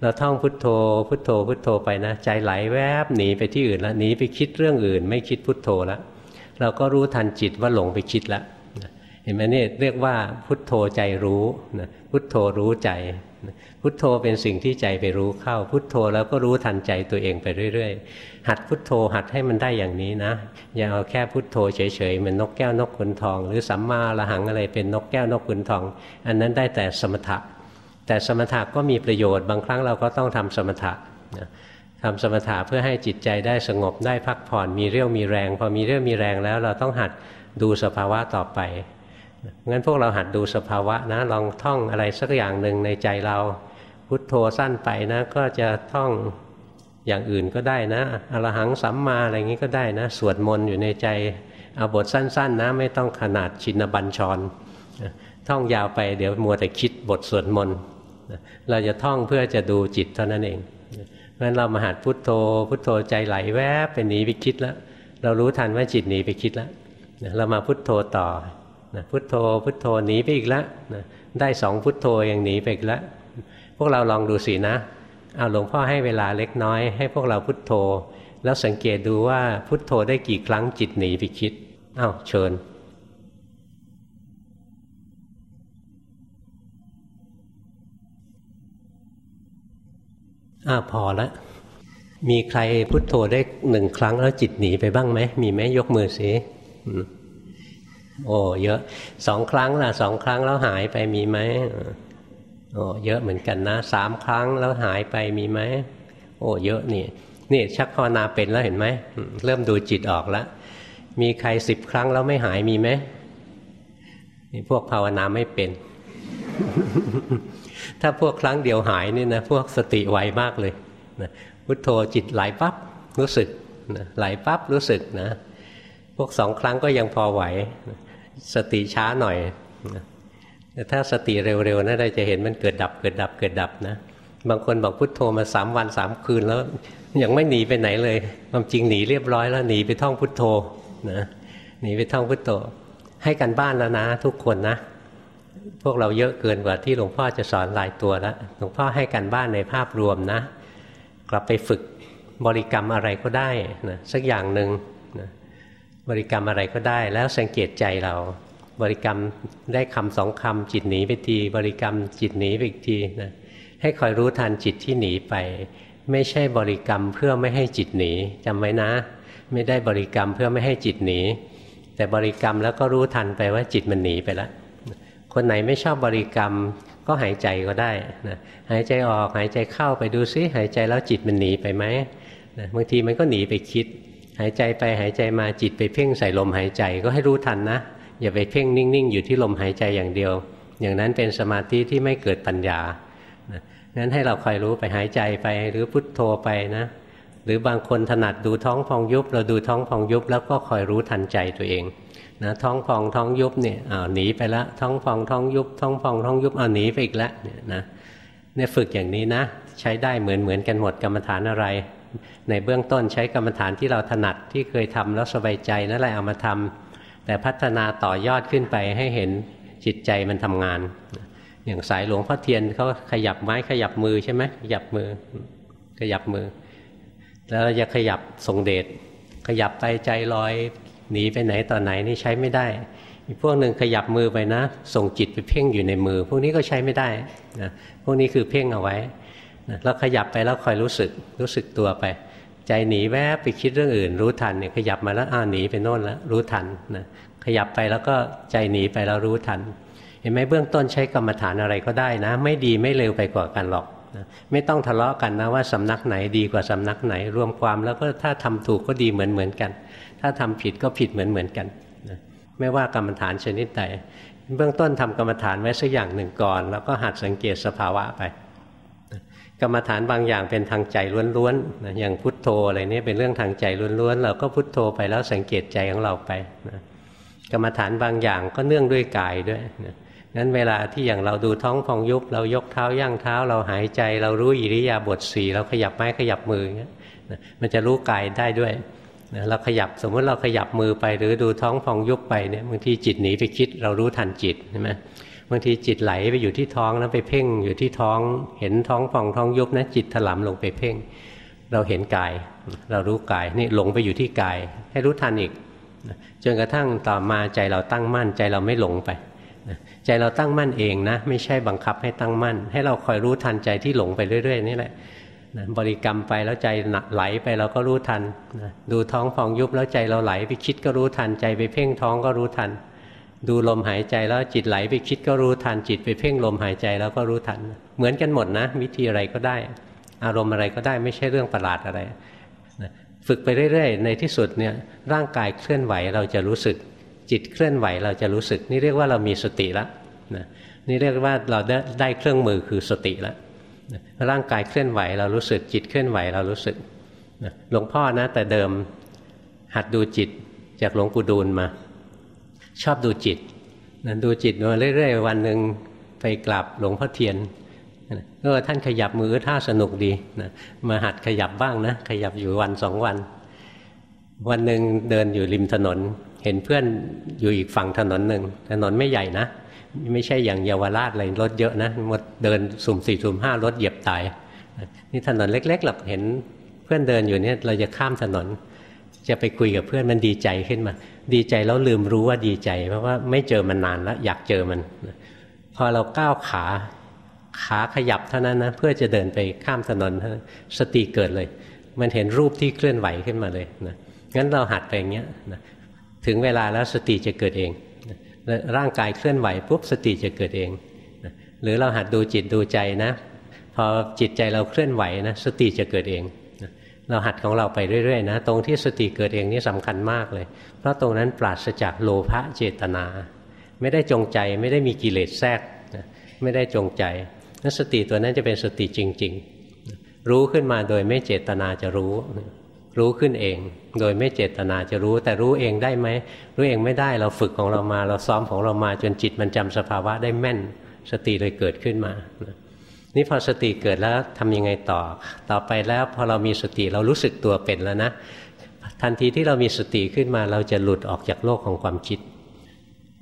เราท่องพุทโธ พุทโธพุทโธไปนะ ใจไหลแวบหนีไปที่อื่นแล้วหนีไปคิดเรื่องอื่น ไม่คิดพุทโธแล้วเราก็รู้ทันจิตว่าหลงไปคิดแล้ว เห็นไหมนี่เรียกว่าพุทโธใจรู้นะพุทโธรู้ใจ พุทโธเป็นสิ่งที่ใจไปรู้เข้า พุทโธแล้วก็รู้ทันใจตัวเองไปเรื่อย ๆ หัดพุทโธหัดให้มันได้อย่างนี้นะ อย่าเอาแค่พุทโธเฉยๆเหมือนนกแก้วนกขุนทอง หรือสัมมาละหังอะไรเป็นนกแก้วนกขุนทอง อันนั้นได้แต่สมถะ แต่สมถะก็มีประโยชน์บางครั้งเราก็ต้องทำสมถะนะทำสมถะเพื่อให้จิตใจได้สงบได้พักผ่อนมีเรี่ยวมีแรง พอมีเรี่ยวมีแรงแล้วเราต้องหัดดูสภาวะต่อไป งั้นพวกเราหัดดูสภาวะนะ ลองท่องอะไรสักอย่างหนึ่งในใจเรา พุทโธสั้นไปนะ ก็จะท่องอย่างอื่นก็ได้นะอรหังสัมมาอะไรอย่างนี้ก็ได้นะ สวดมนต์อยู่ในใจเอาบทสั้น ๆ นะ ไม่ต้องขนาดชินบัญชรท่องยาวไปเดี๋ยวมัวแต่คิดบทสวดมนต์เราจะท่องเพื่อจะดูจิตเท่านั้นเองงั้นเรามาหัดพุทโธ พุทโธใจไหลแวบไปหนีไปคิดแล้ว เรารู้ทันว่าจิตหนีไปคิดแล้วเรามาพุทโธต่อ นะพุทโธ พุทโธหนีไปอีกแล้วนะได้สองพุทโธยังหนีไปอีกแล้วพวกเราลองดูสินะเอาหลวงพ่อให้เวลาเล็กน้อยให้พวกเราพุทโธ แล้วสังเกตดูว่าพุทโธได้กี่ครั้งจิตหนีไปคิดอ้าวเชิญอ้าพอแล้วมีใครพุทโธได้หนึ่งครั้งแล้วจิตหนีไปบ้างไหมมีไหมยกมือสิ โอ้เยอะสองครั้งล่ะสองครั้งแล้วหายไปมีไหมโอ้เยอะเหมือนกันนะสามครั้งแล้วหายไปมีไหมโอ้เยอะนี่นี่ชักภาวนาเป็นแล้วเห็นไหมเริ่มดูจิตออกแล้วมีใครสิบครั้งแล้วไม่หายมีไหมนี่พวกภาวนาไม่เป็น ถ้าพวกครั้งเดียวหายนี่นะพวกสติไวมากเลยนะพุทโธจิตไหลปั๊บรู้สึกนะไหลปั๊บรู้สึกนะ พวกสองครั้งก็ยังพอไหว สติช้าหน่อยแต่ถ้าสติเร็วๆนะเราจะเห็นมันเกิดดับเกิดดับเกิดดับนะบางคนบอกพุทโธมาสามวันสามคืนแล้วยังไม่หนีไปไหนเลยความจริงหนีเรียบร้อยแล้วหนีไปท่องพุทโธนะหนีไปท่องพุทโธให้กันบ้านแล้วนะ ทุกคนนะ พวกเราเยอะเกินกว่าที่หลวงพ่อจะสอนลายตัวแล้วหลวงพ่อให้กันบ้านในภาพรวมนะ กลับไปฝึกบริกรรมอะไรก็ได้นะสักอย่างหนึ่ง บริกรรมอะไรก็ได้ แล้วสังเกตใจเรา บริกรรมได้คำสองคำจิตหนีไปที บริกรรมจิตหนีไปอีกทีนะให้คอยรู้ทันจิตที่หนีไป ไม่ใช่บริกรรมเพื่อไม่ให้จิตหนีจำไว้นะ ไม่ได้บริกรรมเพื่อไม่ให้จิตหนี แต่บริกรรมแล้วก็รู้ทันไปว่าจิตมันหนีไปแล้วคนไหนไม่ชอบบริกรรมก็หายใจก็ได้นะหายใจออกหายใจเข้าไปดูซิหายใจแล้วจิตมันหนีไปไหมนะบางทีมันก็หนีไปคิด หายใจไปหายใจมาจิตไปเพ่งใส่ลมหายใจก็ให้รู้ทันนะ อย่าไปเพ่งนิ่ง ๆ อยู่ที่ลมหายใจอย่างเดียว อย่างนั้นเป็นสมาธิที่ไม่เกิดปัญญางั้นให้เราคอยรู้ไปหายใจไปหรือพุทโธไปนะ หรือบางคนถนัดดูท้องพองยุบ เราดูท้องพองยุบแล้วก็คอยรู้ทันใจตัวเองนะท้องพองท้องยุบเนี่ยอ้าวหนีไปล้วท้องพองท้องยุบ ท้องพองท้องยุบอ้าวหนีไปอีกแล้วเนี่ยนะเนี่ยฝึกอย่างนี้นะ ใช้ได้เหมือนเหมือนกันหมดกรรมฐานอะไร ในเบื้องต้นใช้กรรมฐานที่เราถนัดที่เคยทำแล้วสบายใจนั่นแหละเอามาทำแต่พัฒนาต่อยอดขึ้นไปให้เห็นจิตใจมันทำงาน อย่างสายหลวงพ่อเทียนเขาขยับไม้ขยับมือใช่ไหมขยับมือ ขยับมือ แล้วจะขยับทรงเดชขยับไปใจลอยหนีไปไหนต่อไหนนี่ใช้ไม่ได้อีกพวกหนึ่งขยับมือไปนะ ส่งจิตไปเพ่งอยู่ในมือ พวกนี้ก็ใช้ไม่ได้นะพวกนี้คือเพ่งเอาไว้ แล้วขยับไปแล้วคอยรู้สึกรู้สึกตัวไป ใจหนีแวบไปคิดเรื่องอื่น รู้ทันเนี่ยขยับมาแล้วอ้าหนีไปโน่นแล้วรู้ทันนะขยับไปแล้วก็ใจหนีไปแล้วรู้ทัน เห็นไหมเบื้องต้นใช้กรรมฐานอะไรก็ได้นะ ไม่ดีไม่เร็วไปกว่ากันหรอกนะไม่ต้องทะเลาะกันนะว่าสำนักไหนดีกว่าสำนักไหน รวมความแล้วก็ถ้าทำถูกก็ดีเหมือนเหมือนกัน ถ้าทำผิดก็ผิดเหมือนเหมือนกันนะไม่ว่ากรรมฐานชนิดใดเบื้องต้นทำกรรมฐานไว้สักอย่างหนึ่งก่อน แล้วก็หัดสังเกตสภาวะไป กรรมฐานบางอย่างเป็นทางใจล้วนๆนะอย่างพุทโธอะไรนี้เป็นเรื่องทางใจล้วนๆ เราก็พุทโธไปแล้วสังเกตใจของเราไปนะกรรมฐานบางอย่างก็เนื่องด้วยกายด้วยนะนั้นเวลาที่อย่างเราดูท้องฟองยุบเรายกเท้าย่างเท้า เราหายใจ เรารู้อิริยาบถสี่เราขยับไม้ขยับมืออย่างเงี้ยมันจะรู้กายได้ด้วยนะเราขยับสมมติเราขยับมือไปหรือดูท้องพองยุบไปเนี่ยบางทีจิตหนีไปคิด เรารู้ทันจิตใช่ไหม บางทีจิตไหลไปอยู่ที่ท้องแล้วไปเพ่งอยู่ที่ท้อง เห็นท้องพองท้องยุบนะจิตถลำลงไปเพ่ง เราเห็นกาย เรารู้กายนี่หลงไปอยู่ที่กาย ให้รู้ทันอีกจนกระทั่งต่อมาใจเราตั้งมั่น ใจเราไม่หลงไปใจเราตั้งมั่นเองนะ ไม่ใช่บังคับให้ตั้งมั่น ให้เราคอยรู้ทันใจที่หลงไปเรื่อย ๆ นี่แหละนะบริกรรมไปแล้วใจไหลไปเราก็รู้ทันนะดูท้องฟองยุบแล้วใจเราไหลไปคิดก็รู้ทันใจไปเพ่งท้องก็รู้ทัน ดูลมหายใจแล้วจิตไหลไปคิดก็รู้ทันจิตไปเพ่งลมหายใจแล้วก็รู้ทัน เหมือนกันหมดนะ วิธีอะไรก็ได้ อารมณ์อะไรก็ได้ไม่ใช่เรื่องประหลาดอะไรฝึกไปเรื่อยๆ ในที่สุดเนี่ยร่างกายเคลื่อนไหวเราจะรู้สึก จิตเคลื่อนไหวเราจะรู้สึก นี่เรียกว่าเรามีสติแล้วนะนี่เรียกว่าเราได้เครื่องมือคือสติแล้วร่างกายเคลื่อนไหวเรารู้สึก จิตเคลื่อนไหวเรารู้สึกหลวงพ่อนะแต่เดิมหัดดูจิตจากหลวงปู่ดูลมา ชอบดูจิตนะดูจิตมาเรื่อยๆ วันหนึ่งไปกลับหลวงพ่อเทียนเออท่านขยับมือท่าสนุกดีนะมาหัดขยับบ้างนะ ขยับอยู่วันสองวัน วันหนึ่งเดินอยู่ริมถนน เห็นเพื่อนอยู่อีกฝั่งถนนหนึ่งถนนไม่ใหญ่นะ ไม่ใช่อย่างเยาวราชอะไรรถเยอะนะหมดเดินสุ่มสี่สุ่มห้ารถเหยียบตายนี่ถนนเล็กๆหรอกเห็นเพื่อนเดินอยู่เนี่ยเราจะข้ามถนน จะไปคุยกับเพื่อนมันดีใจขึ้นมา ดีใจแล้วลืมรู้ว่าดีใจ เพราะว่าไม่เจอมันนานแล้ว อยากเจอมัน พอเราก้าวขาขาขยับเท่านั้นนะเพื่อจะเดินไปข้ามถนนสติเกิดเลย มันเห็นรูปที่เคลื่อนไหวขึ้นมาเลยนะงั้นเราหัดไปอย่างเงี้ยนะถึงเวลาแล้วสติจะเกิดเองร่างกายเคลื่อนไหวปุ๊บสติจะเกิดเองหรือเราหัดดูจิตดูใจนะ พอจิตใจเราเคลื่อนไหวนะสติจะเกิดเอง เราหัดของเราไปเรื่อยๆนะตรงที่สติเกิดเองนี่สำคัญมากเลย เพราะตรงนั้นปราศจากโลภะเจตนา ไม่ได้จงใจไม่ได้มีกิเลสแทรกไม่ได้จงใจนั้นสติตัวนั้นจะเป็นสติจริง ๆ รู้ขึ้นมาโดยไม่เจตนาจะรู้ รู้ขึ้นเอง โดยไม่เจตนาจะรู้ แต่รู้เองได้ไหมรู้เองไม่ได้เราฝึกของเรามา เราซ้อมของเรามาจนจิตมันจำสภาวะได้แม่น สติเลยเกิดขึ้นมานี่ นี่พอสติเกิดแล้วทำยังไงต่อ ต่อไปแล้วพอเรามีสติเรารู้สึกตัวเป็นแล้วนะ ทันทีที่เรามีสติขึ้นมาเราจะหลุดออกจากโลกของความคิด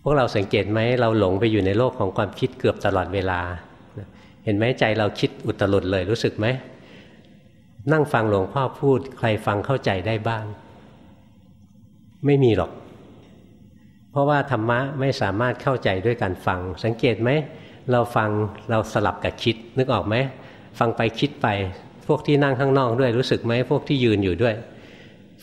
พวกเราสังเกตไหมเราหลงไปอยู่ในโลกของความคิดเกือบตลอดเวลา เห็นไหมใจเราคิดอุตรุดเลยรู้สึกไหม นั่งฟังหลวงพ่อพูด ใครฟังเข้าใจได้บ้าง ไม่มีหรอก เพราะว่าธรรมะไม่สามารถเข้าใจด้วยการฟัง สังเกตไหม เราฟังเราสลับกับคิดนึกออกไหมฟังไปคิดไป พวกที่นั่งข้างนอกด้วยรู้สึกไหมพวกที่ยืนอยู่ด้วย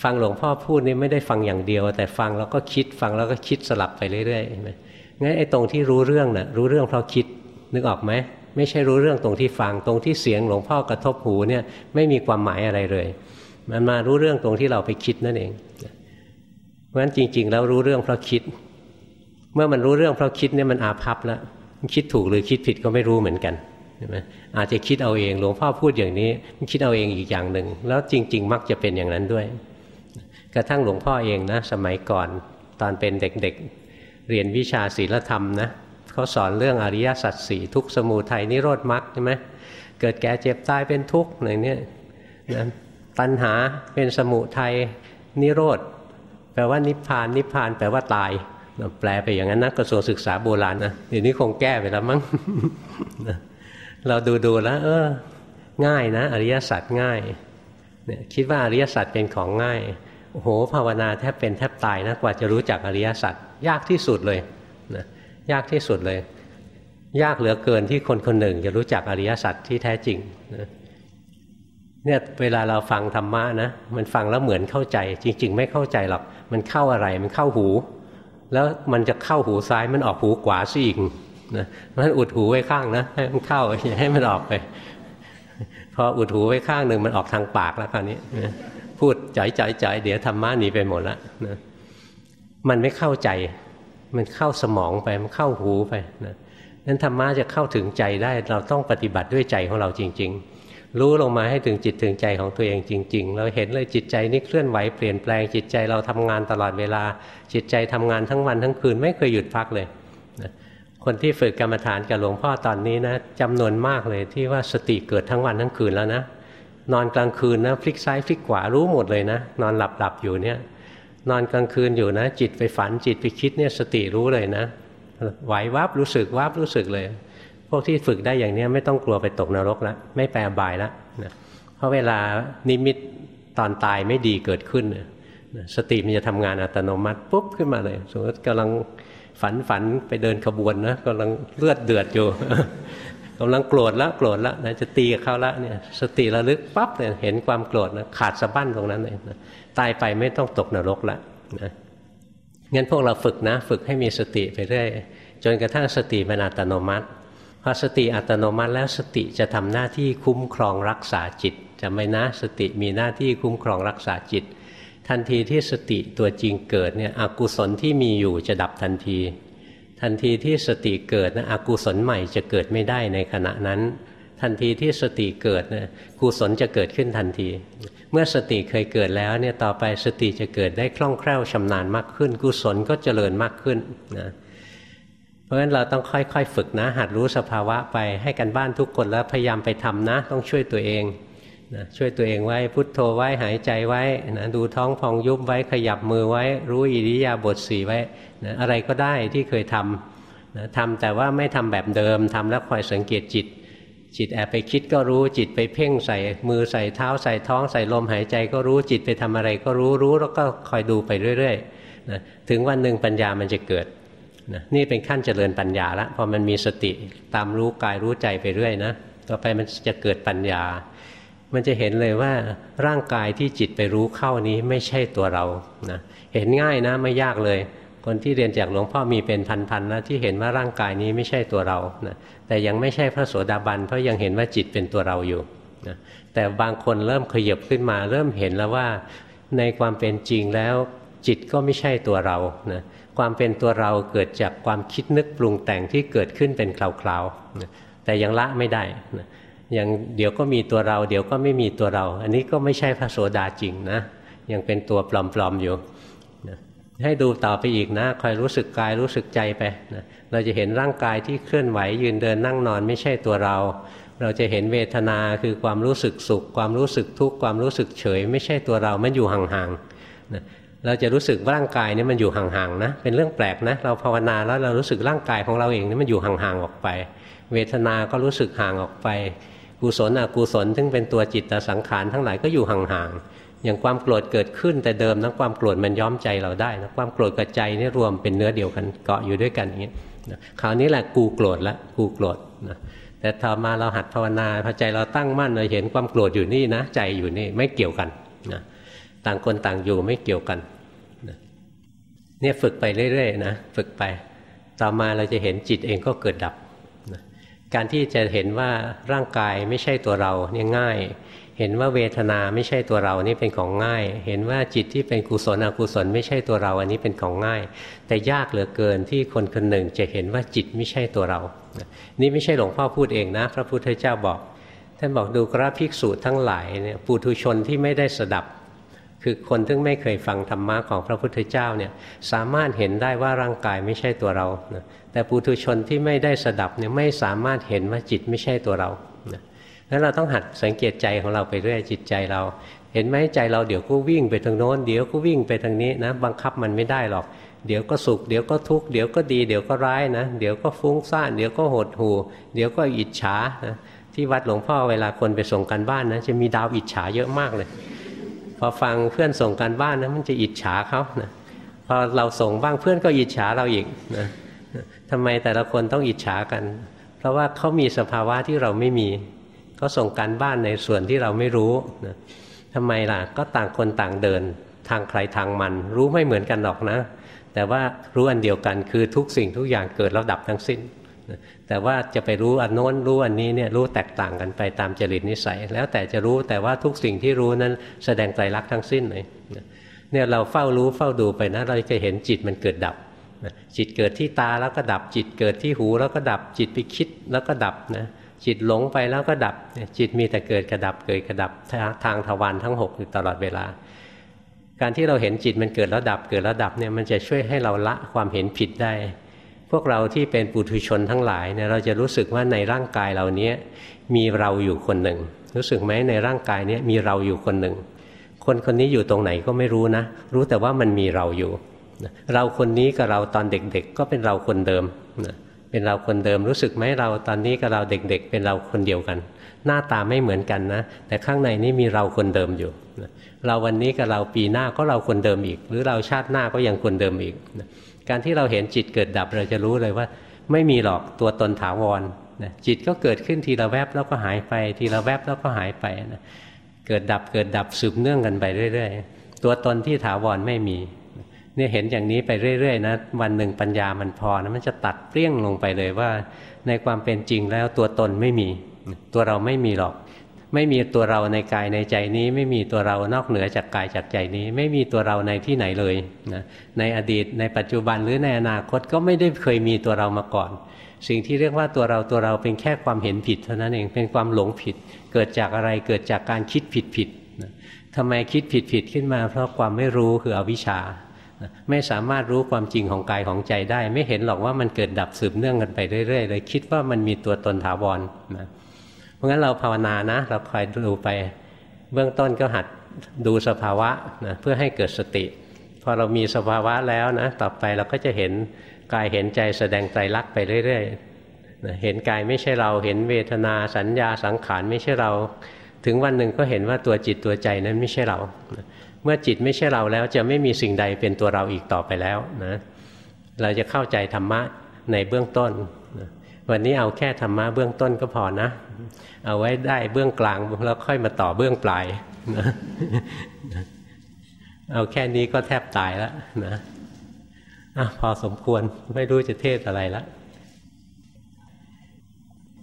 ฟังหลวงพ่อพูดนี่ไม่ได้ฟังอย่างเดียว แต่ฟังแล้วก็คิดฟังแล้วก็คิดสลับไปเรื่อยๆงั้นไอ้ตรงที่รู้เรื่องนะ่ะรู้เรื่องเพราะคิดนึกออกไหมไม่ใช่รู้เรื่องตรงที่ฟังตรงที่เสียงหลวงพ่อกระทบหูเนี่ยไม่มีความหมายอะไรเลย มันมารู้เรื่องตรงที่เราไปคิดนั่นเองเพราะฉะนั้นจริง ๆ แล้วรู้เรื่องเพราะคิด เมื่อมันรู้เรื่องเพราะคิดเนี่ยมันอาภัพแล้ว คิดถูกหรือคิดผิดก็ไม่รู้เหมือนกันใช่ไหมอาจจะคิดเอาเองหลวงพ่อพูดอย่างนี้คิดเอาเองอีกอย่างหนึ่งแล้วจริง ๆ มักจะเป็นอย่างนั้นด้วย กระทั่งหลวงพ่อเองนะ สมัยก่อนตอนเป็นเด็กๆ เรียนวิชาศีลธรรมนะเขาสอนเรื่องอริยสัจสี่ทุกสมุทัยนิโรธมรรคใช่ไหมเกิดแก่เจ็บตายเป็นทุกข์อะไรเนี่ยนะตัณหาเป็นสมุทัยนิโรธแปลว่านิพพานนิพพานแปลว่าตาย เราแปลไปอย่างนั้นนะกระทรวงศึกษาโบราณนะเดี๋ยวนี้คงแก้ไปแล้วมั้งเราดูดูแล้วเออ ง่ายนะ อริยสัจง่ายเนี่ยคิดว่าอริยสัจเป็นของง่ายโอ้โหภาวนาแทบเป็นแทบตายนะกว่าจะรู้จักอริยสัจยากที่สุดเลยนะยากที่สุดเลย ยากเหลือเกินที่คนคนหนึ่ง จะรู้จักอริยสัจที่แท้จริงเนี่ยเวลาเราฟังธรรมะนะมันฟังแล้วเหมือนเข้าใจ จริง ๆ ไม่เข้าใจหรอกมันเข้าอะไรมันเข้าหู แล้วมันจะเข้าหูซ้ายมันออกหูขวาซิอีกนะมันอุดหูไว้ข้างนะให้มันเข้าอย่าให้มันออกไป พออุดหูไว้ข้างหนึ่งมันออกทางปากแล้วคราวนี้พูดจ่อยจ่อยเดี๋ยวธรรมะหนีไปหมดล้วนะมันไม่เข้าใจ มันเข้าสมองไปมันเข้าหูไปนะนั้นธรรมะจะเข้าถึงใจได้ เราต้องปฏิบัติด้วยใจของเราจริง ๆ รู้ลงมาให้ถึงจิตถึงใจของตัวเองจริง ๆ เราเห็นเลยจิตใจนี่เคลื่อนไหวเปลี่ยนแปลงจิตใจเราทำงานตลอดเวลา จิตใจทำงานทั้งวันทั้งคืนไม่เคยหยุดพักเลยนะคนที่ฝึกกรรมฐานกับหลวงพ่อตอนนี้นะจำนวนมากเลยที่ว่าสติเกิดทั้งวันทั้งคืนแล้วนะนอนกลางคืนนะพลิกซ้ายพลิกขวารู้หมดเลยนะ นอนหลับหลับอยู่เนี่ยนอนกลางคืนอยู่นะ จิตไปฝันจิตไปคิดเนี่ยสติรู้เลยนะไหววับรู้สึกวับรู้สึกเลย พวกที่ฝึกได้อย่างนี้ไม่ต้องกลัวไปตกนรกแล้วไม่แปรบายแล้วนะเพราะเวลานิมิตตอนตายไม่ดีเกิดขึ้นสติมันจะทำงานอัตโนมัติปุ๊บขึ้นมาเลยสมมติกำลังฝันฝันไปเดินขบวนนะกำลังเลือดเดือดอยู่กำลังโกรธแล้วโกรธแล้วนะจะตีกับเขาแล้วเนี่ยสติระลึกปั๊บเนี่ยเห็นความโกรธนะขาดสะบั้นตรงนั้นเลยนะตายไปไม่ต้องตกนรกละนะงั้นพวกเราฝึกนะ ฝึกให้มีสติไปเรื่อยจนกระทั่งสติเป็นอัตโนมัติ อสติอัตโนมัติแล้วสติจะทำหน้าที่คุ้มครองรักษาจิตจะไม่นะสติมีหน้าที่คุ้มครองรักษาจิต ทันทีที่สติตัวจริงเกิดเนี่ยอกุศลที่มีอยู่จะดับทันที ทันทีที่สติเกิดนะอกุศลใหม่จะเกิดไม่ได้ในขณะนั้น ทันทีที่สติเกิดนะกุศลจะเกิดขึ้นทันที เมื่อสติเคยเกิดแล้วเนี่ยต่อไปสติจะเกิดได้คล่องแคล่วชำนาญมากขึ้น กุศลก็เจริญมากขึ้นนะ เพราะฉะนั้นเราต้องค่อยๆ ฝึกนะ หัดรู้สภาวะไปให้กันบ้านทุกคนแล้วพยายามไปทำนะ ต้องช่วยตัวเองนะช่วยตัวเองไว้พุทโธไว้หายใจไว้นะดูท้องพองยุบไว้ขยับมือไว้ รู้อิริยาบถสีไว้นะอะไรก็ได้ที่เคยทำนะทำแต่ว่าไม่ทำแบบเดิมทำแล้วคอยสังเกตจิต จิตแอบไปคิดก็รู้จิตไปเพ่งใส่มือใส่เท้าใส่ท้องใส่ลมหายใจก็รู้จิตไปทำอะไรก็รู้รู้แล้วก็คอยดูไปเรื่อยๆนะถึงวันหนึ่งปัญญามันจะเกิด นะนี่เป็นขั้นเจริญปัญญาละพอมันมีสติตามรู้กายรู้ใจไปเรื่อยนะต่อไปมันจะเกิดปัญญา มันจะเห็นเลยว่าร่างกายที่จิตไปรู้เข้านี้ไม่ใช่ตัวเรานะเห็นง่ายนะไม่ยากเลย คนที่เรียนจากหลวงพ่อมีเป็นพันๆนะที่เห็นว่าร่างกายนี้ไม่ใช่ตัวเรานะแต่ยังไม่ใช่พระโสดาบันเพราะยังเห็นว่าจิตเป็นตัวเราอยู่นะแต่บางคนเริ่มขยับขึ้นมา เริ่มเห็นแล้วว่าในความเป็นจริงแล้วจิตก็ไม่ใช่ตัวเรานะ ความเป็นตัวเราเกิดจากความคิดนึกปรุงแต่งที่เกิดขึ้นเป็นคราวๆแต่ยังละไม่ได้ย่างเดี๋ยวก็มีตัวเรา เดี๋ยวก็ไม่มีตัวเรา อันนี้ก็ไม่ใช่พระโสดาจริงนะยังเป็นตัวปลอมๆอยู่ให้ดูต่อไปอีกนะคอยรู้สึกกายรู้สึกใจไปนะเราจะเห็นร่างกายที่เคลื่อนไหวยืนเดินนั่งนอนไม่ใช่ตัวเรา เราจะเห็นเวทนาคือความรู้สึกสุข ความรู้สึกทุกข์ความรู้สึกเฉย ไม่ใช่ตัวเรา มันอยู่ห่างๆนะ เราจะรู้สึกร่างกายนี่มันอยู่ห่างๆนะเป็นเรื่องแปลกนะเราภาวนาแล้วเรารู้สึกร่างกายของเราเองนี่มันอยู่ห่างๆออกไป เวทนาก็รู้สึกห่างออกไป กุศลอกุศลซึ่งเป็นตัวจิตตสังขารทั้งหลายก็อยู่ห่างๆอย่างความโกรธเกิดขึ้นแต่เดิมนะความโกรธมันย้อมใจเราได้นะความโกรธกับใจนี่รวมเป็นเนื้อเดียวกันเกาะอยู่ด้วยกันอย่างนี้คราวนี้แหละกูโกรธละกูโกรธนะแต่ต่อมาเราหัดภาวนาพอใจเราตั้งมั่นเราเห็นความโกรธอยู่นี่นะใจอยู่นี่ไม่เกี่ยวกันนะ ต่างคนต่างอยู่ไม่เกี่ยวกันเนี่ยฝึกไปเรื่อยๆนะฝึกไป ต่อมาเราจะเห็นจิตเองก็เกิดดับการที่จะเห็นว่าร่างกายไม่ใช่ตัวเราเนี่ยง่าย เห็นว่าเวทนาไม่ใช่ตัวเรานี่เป็นของง่าย เห็นว่าจิตที่เป็นกุศลอกุศลไม่ใช่ตัวเราอันนี้เป็นของง่าย แต่ยากเหลือเกินที่คนคนหนึ่งจะเห็นว่าจิตไม่ใช่ตัวเรา นี่ไม่ใช่หลวงพ่อพูดเองนะ พระพุทธเจ้าบอก ท่านบอกดูกราภิกษุทั้งหลายเนี่ยปุถุชนที่ไม่ได้สดับ คือคนที่ไม่เคยฟังธรรมะของพระพุทธเจ้าเนี่ยสามารถเห็นได้ว่าร่างกายไม่ใช่ตัวเราแต่ปุถุชนที่ไม่ได้สดับเนี่ยไม่สามารถเห็นว่าจิตไม่ใช่ตัวเราแล้วเราต้องหัดสังเกตใจของเราไปเรื่อยจิตใจเรา เห็นไหมใจเราเดี๋ยวก็วิ่งไปทางโน้นเดี๋ยวก็วิ่งไปทางนี้นะบังคับมันไม่ได้หรอก เดี๋ยวก็สุขเดี๋ยวก็ทุกข์เดี๋ยวก็ดีเดี๋ยวก็ร้ายนะเดี๋ยวก็ฟุ้งซ่านเดี๋ยวก็หดหู่เดี๋ยวก็อิจฉานะที่วัดหลวงพ่อเวลาคนไปส่งกันบ้านนะจะมีดาวอิจฉาเยอะมากเลย พอฟังเพื่อนส่งกันบ้านนะมันจะอิจฉาเขานะพอเราส่งบ้างเพื่อนก็อิจฉาเราอีกนะทำไมแต่ละคนต้องอิจฉากัน เพราะว่าเขามีสภาวะที่เราไม่มีเขาส่งการบ้านในส่วนที่เราไม่รู้นะทำไมล่ะก็ต่างคนต่างเดิน ทางใครทางมัน รู้ไม่เหมือนกันหรอกนะ แต่ว่ารู้อันเดียวกันคือทุกสิ่งทุกอย่างเกิดแล้วดับทั้งสิ้น แต่ว่าจะไปรู้อันโน้นรู้อันนี้เนี่ยรู้แตกต่างกันไปตามจริตนิสัย แล้วแต่จะรู้แต่ว่าทุกสิ่งที่รู้นั้นแสดงไตรลักษณ์ทั้งสิ้นเลยเนี่ยเราเฝ้ารู้เฝ้าดูไปนะเราจะเห็นจิตมันเกิดดับจิตเกิดที่ตาแล้วก็ดับ จิตเกิดที่หูแล้วก็ดับ จิตไปคิดแล้วก็ดับนะจิตหลงไปแล้วก็ดับ จิตมีแต่เกิดกระดับเกิดกระดับทางทวารทั้ง6อยู่ตลอดเวลา การที่เราเห็นจิตมันเกิดแล้วดับเกิดแล้วดับเนี่ยมันจะช่วยให้เราละความเห็นผิดได้ พวกเราที่เป็นปุถุชนทั้งหลายเนี่ยเราจะรู้สึกว่าในร่างกายเรานี้มีเราอยู่คนหนึ่ง รู้สึกไหมในร่างกายนี้มีเราอยู่คนหนึ่ง คนคนนี้อยู่ตรงไหนก็ไม่รู้นะ รู้แต่ว่ามันมีเราอยู่ เราคนนี้กับเราตอนเด็กๆ ก็เป็นเราคนเดิมเป็นเราคนเดิมรู้สึกไหมเราตอนนี้กับเราเด็กๆ เป็นเราคนเดียวกัน หน้าตาไม่เหมือนกันนะ แต่ข้างในนี้มีเราคนเดิมอยู่เราวันนี้กับเราปีหน้าก็เราคนเดิมอีก หรือเราชาติหน้าก็ยังคนเดิมอีก การที่เราเห็นจิตเกิดดับเราจะรู้เลยว่า ไม่มีหรอกตัวตนถาวรนะจิตก็เกิดขึ้นทีละแวบแล้วก็หายไป ทีละแวบแล้วก็หายไปนะเกิดดับเกิดดับสืบเนื่องกันไปเรื่อย ๆ ตัวตนที่ถาวรไม่มีเนี่ยเห็นอย่างนี้ไปเรื่อยๆนะวันหนึ่งปัญญามันพอนะมันจะตัดเปรี้ยงลงไปเลยว่า ในความเป็นจริงแล้วตัวตนไม่มี ตัวเราไม่มีหรอก ไม่มีตัวเราในกายในใจนี้ ไม่มีตัวเรานอกเหนือจากกายจากใจนี้ ไม่มีตัวเราในที่ไหนเลยนะในอดีตในปัจจุบันหรือในอนาคตก็ไม่ได้เคยมีตัวเรามาก่อน สิ่งที่เรียกว่าตัวเราตัวเราเป็นแค่ความเห็นผิดเท่านั้นเองเป็นความหลงผิด เกิดจากอะไรเกิดจากการคิดผิดผิดทำไมคิดผิดผิดขึ้นมา เพราะความไม่รู้คืออวิชชาไม่สามารถรู้ความจริงของกายของใจได้ ไม่เห็นหรอกว่ามันเกิดดับสืบเนื่องกันไปเรื่อยๆเลยคิดว่ามันมีตัวตนถาวรนะ เพราะงั้นเราภาวนานะ เราคอยดูไปเบื้องต้นก็หัดดูสภาวะนะเพื่อให้เกิดสติ พอเรามีสภาวะแล้วนะต่อไปเราก็จะเห็นกายเห็นใจแสดงใจรักไปเรื่อยๆนะเห็นกายไม่ใช่เราเห็นเวทนาสัญญาสังขารไม่ใช่เรา ถึงวันหนึ่งก็เห็นว่าตัวจิตตัวใจนั้นไม่ใช่เรานะเมื่อจิตไม่ใช่เราแล้วจะไม่มีสิ่งใดเป็นตัวเราอีกต่อไปแล้วนะเราจะเข้าใจธรรมะในเบื้องต้น วันนี้เอาแค่ธรรมะเบื้องต้นก็พอนะ เอาไว้ได้เบื้องกลางแล้วค่อยมาต่อเบื้องปลายนะเอาแค่นี้ก็แทบตายแล้วนะอะพอสมควรไม่รู้จะเทศอะไรละ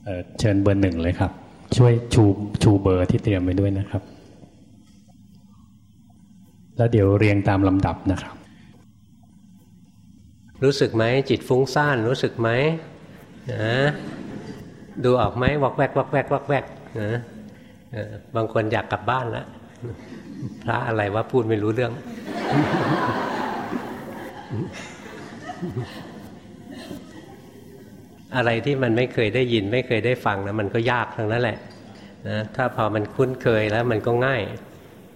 เเชิญเบอร์หนึ่งเลยครับ ช่วยชูชูเบอร์ที่เตรียมไว้ด้วยนะครับ แล้วเดี๋ยวเรียงตามลำดับนะครับ รู้สึกไหมจิตฟุ้งซ่านรู้สึกไหม นะดูออกไหมวักแวกวักแวกวักแวกนะบางคนอยากกลับบ้านแล้วพระอะไรว่าพูดไม่รู้เรื่อง อะไรที่มันไม่เคยได้ยินไม่เคยได้ฟังนะมันก็ยากทั้งนั้นแหละนะถ้าพอมันคุ้นเคยแล้วมันก็ง่าย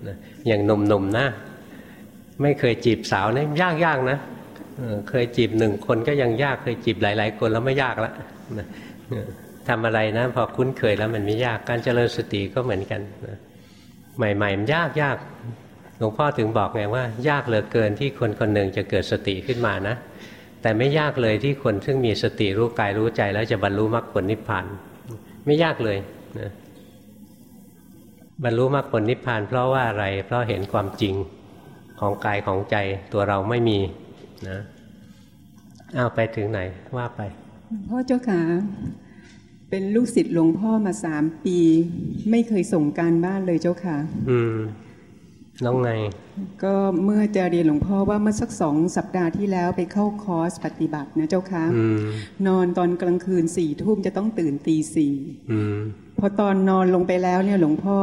นะอย่างหนุ่มๆนะไม่เคยจีบสาวนี่ยากยากนะ เคยจีบหนึ่งคนก็ยังยากเคยจีบหลาย ๆ คนแล้วไม่ยากแล้วทำอะไรนะ พอคุ้นเคยแล้วมันไม่ยากการเจริญสติก็เหมือนกันใหม่ๆมันยากยากหลวงพ่อถึงบอกไงว่า ยากเหลือเกินที่คนคนหนึ่งจะเกิดสติขึ้นมานะ แต่ไม่ยากเลยที่คนซึ่งมีสติรู้กายรู้ใจ แล้วจะบรรลุมรรคผลนิพพานไม่ยากเลยนะบรรลุมรรคผลนิพพานเพราะว่าอะไร เพราะเห็นความจริงของกายของใจตัวเราไม่มี นะเอาไปถึงไหนว่าไปพ่อเจ้าขาเป็นลูกศิษย์หลวงพ่อมาสามปี ไม่เคยส่งการบ้านเลยเจ้าค่ะ อืมน้องไง ก็เมื่อจะเรียนหลวงพ่อว่าเมื่อสักสองสัปดาห์ที่แล้วไปเข้าคอร์สปฏิบัตินะเจ้าค่ะนอนตอนกลางคืนสี่ทุ่มจะต้องตื่นตีสี่พอตอนนอนลงไปแล้วเนี่ยหลวงพ่อ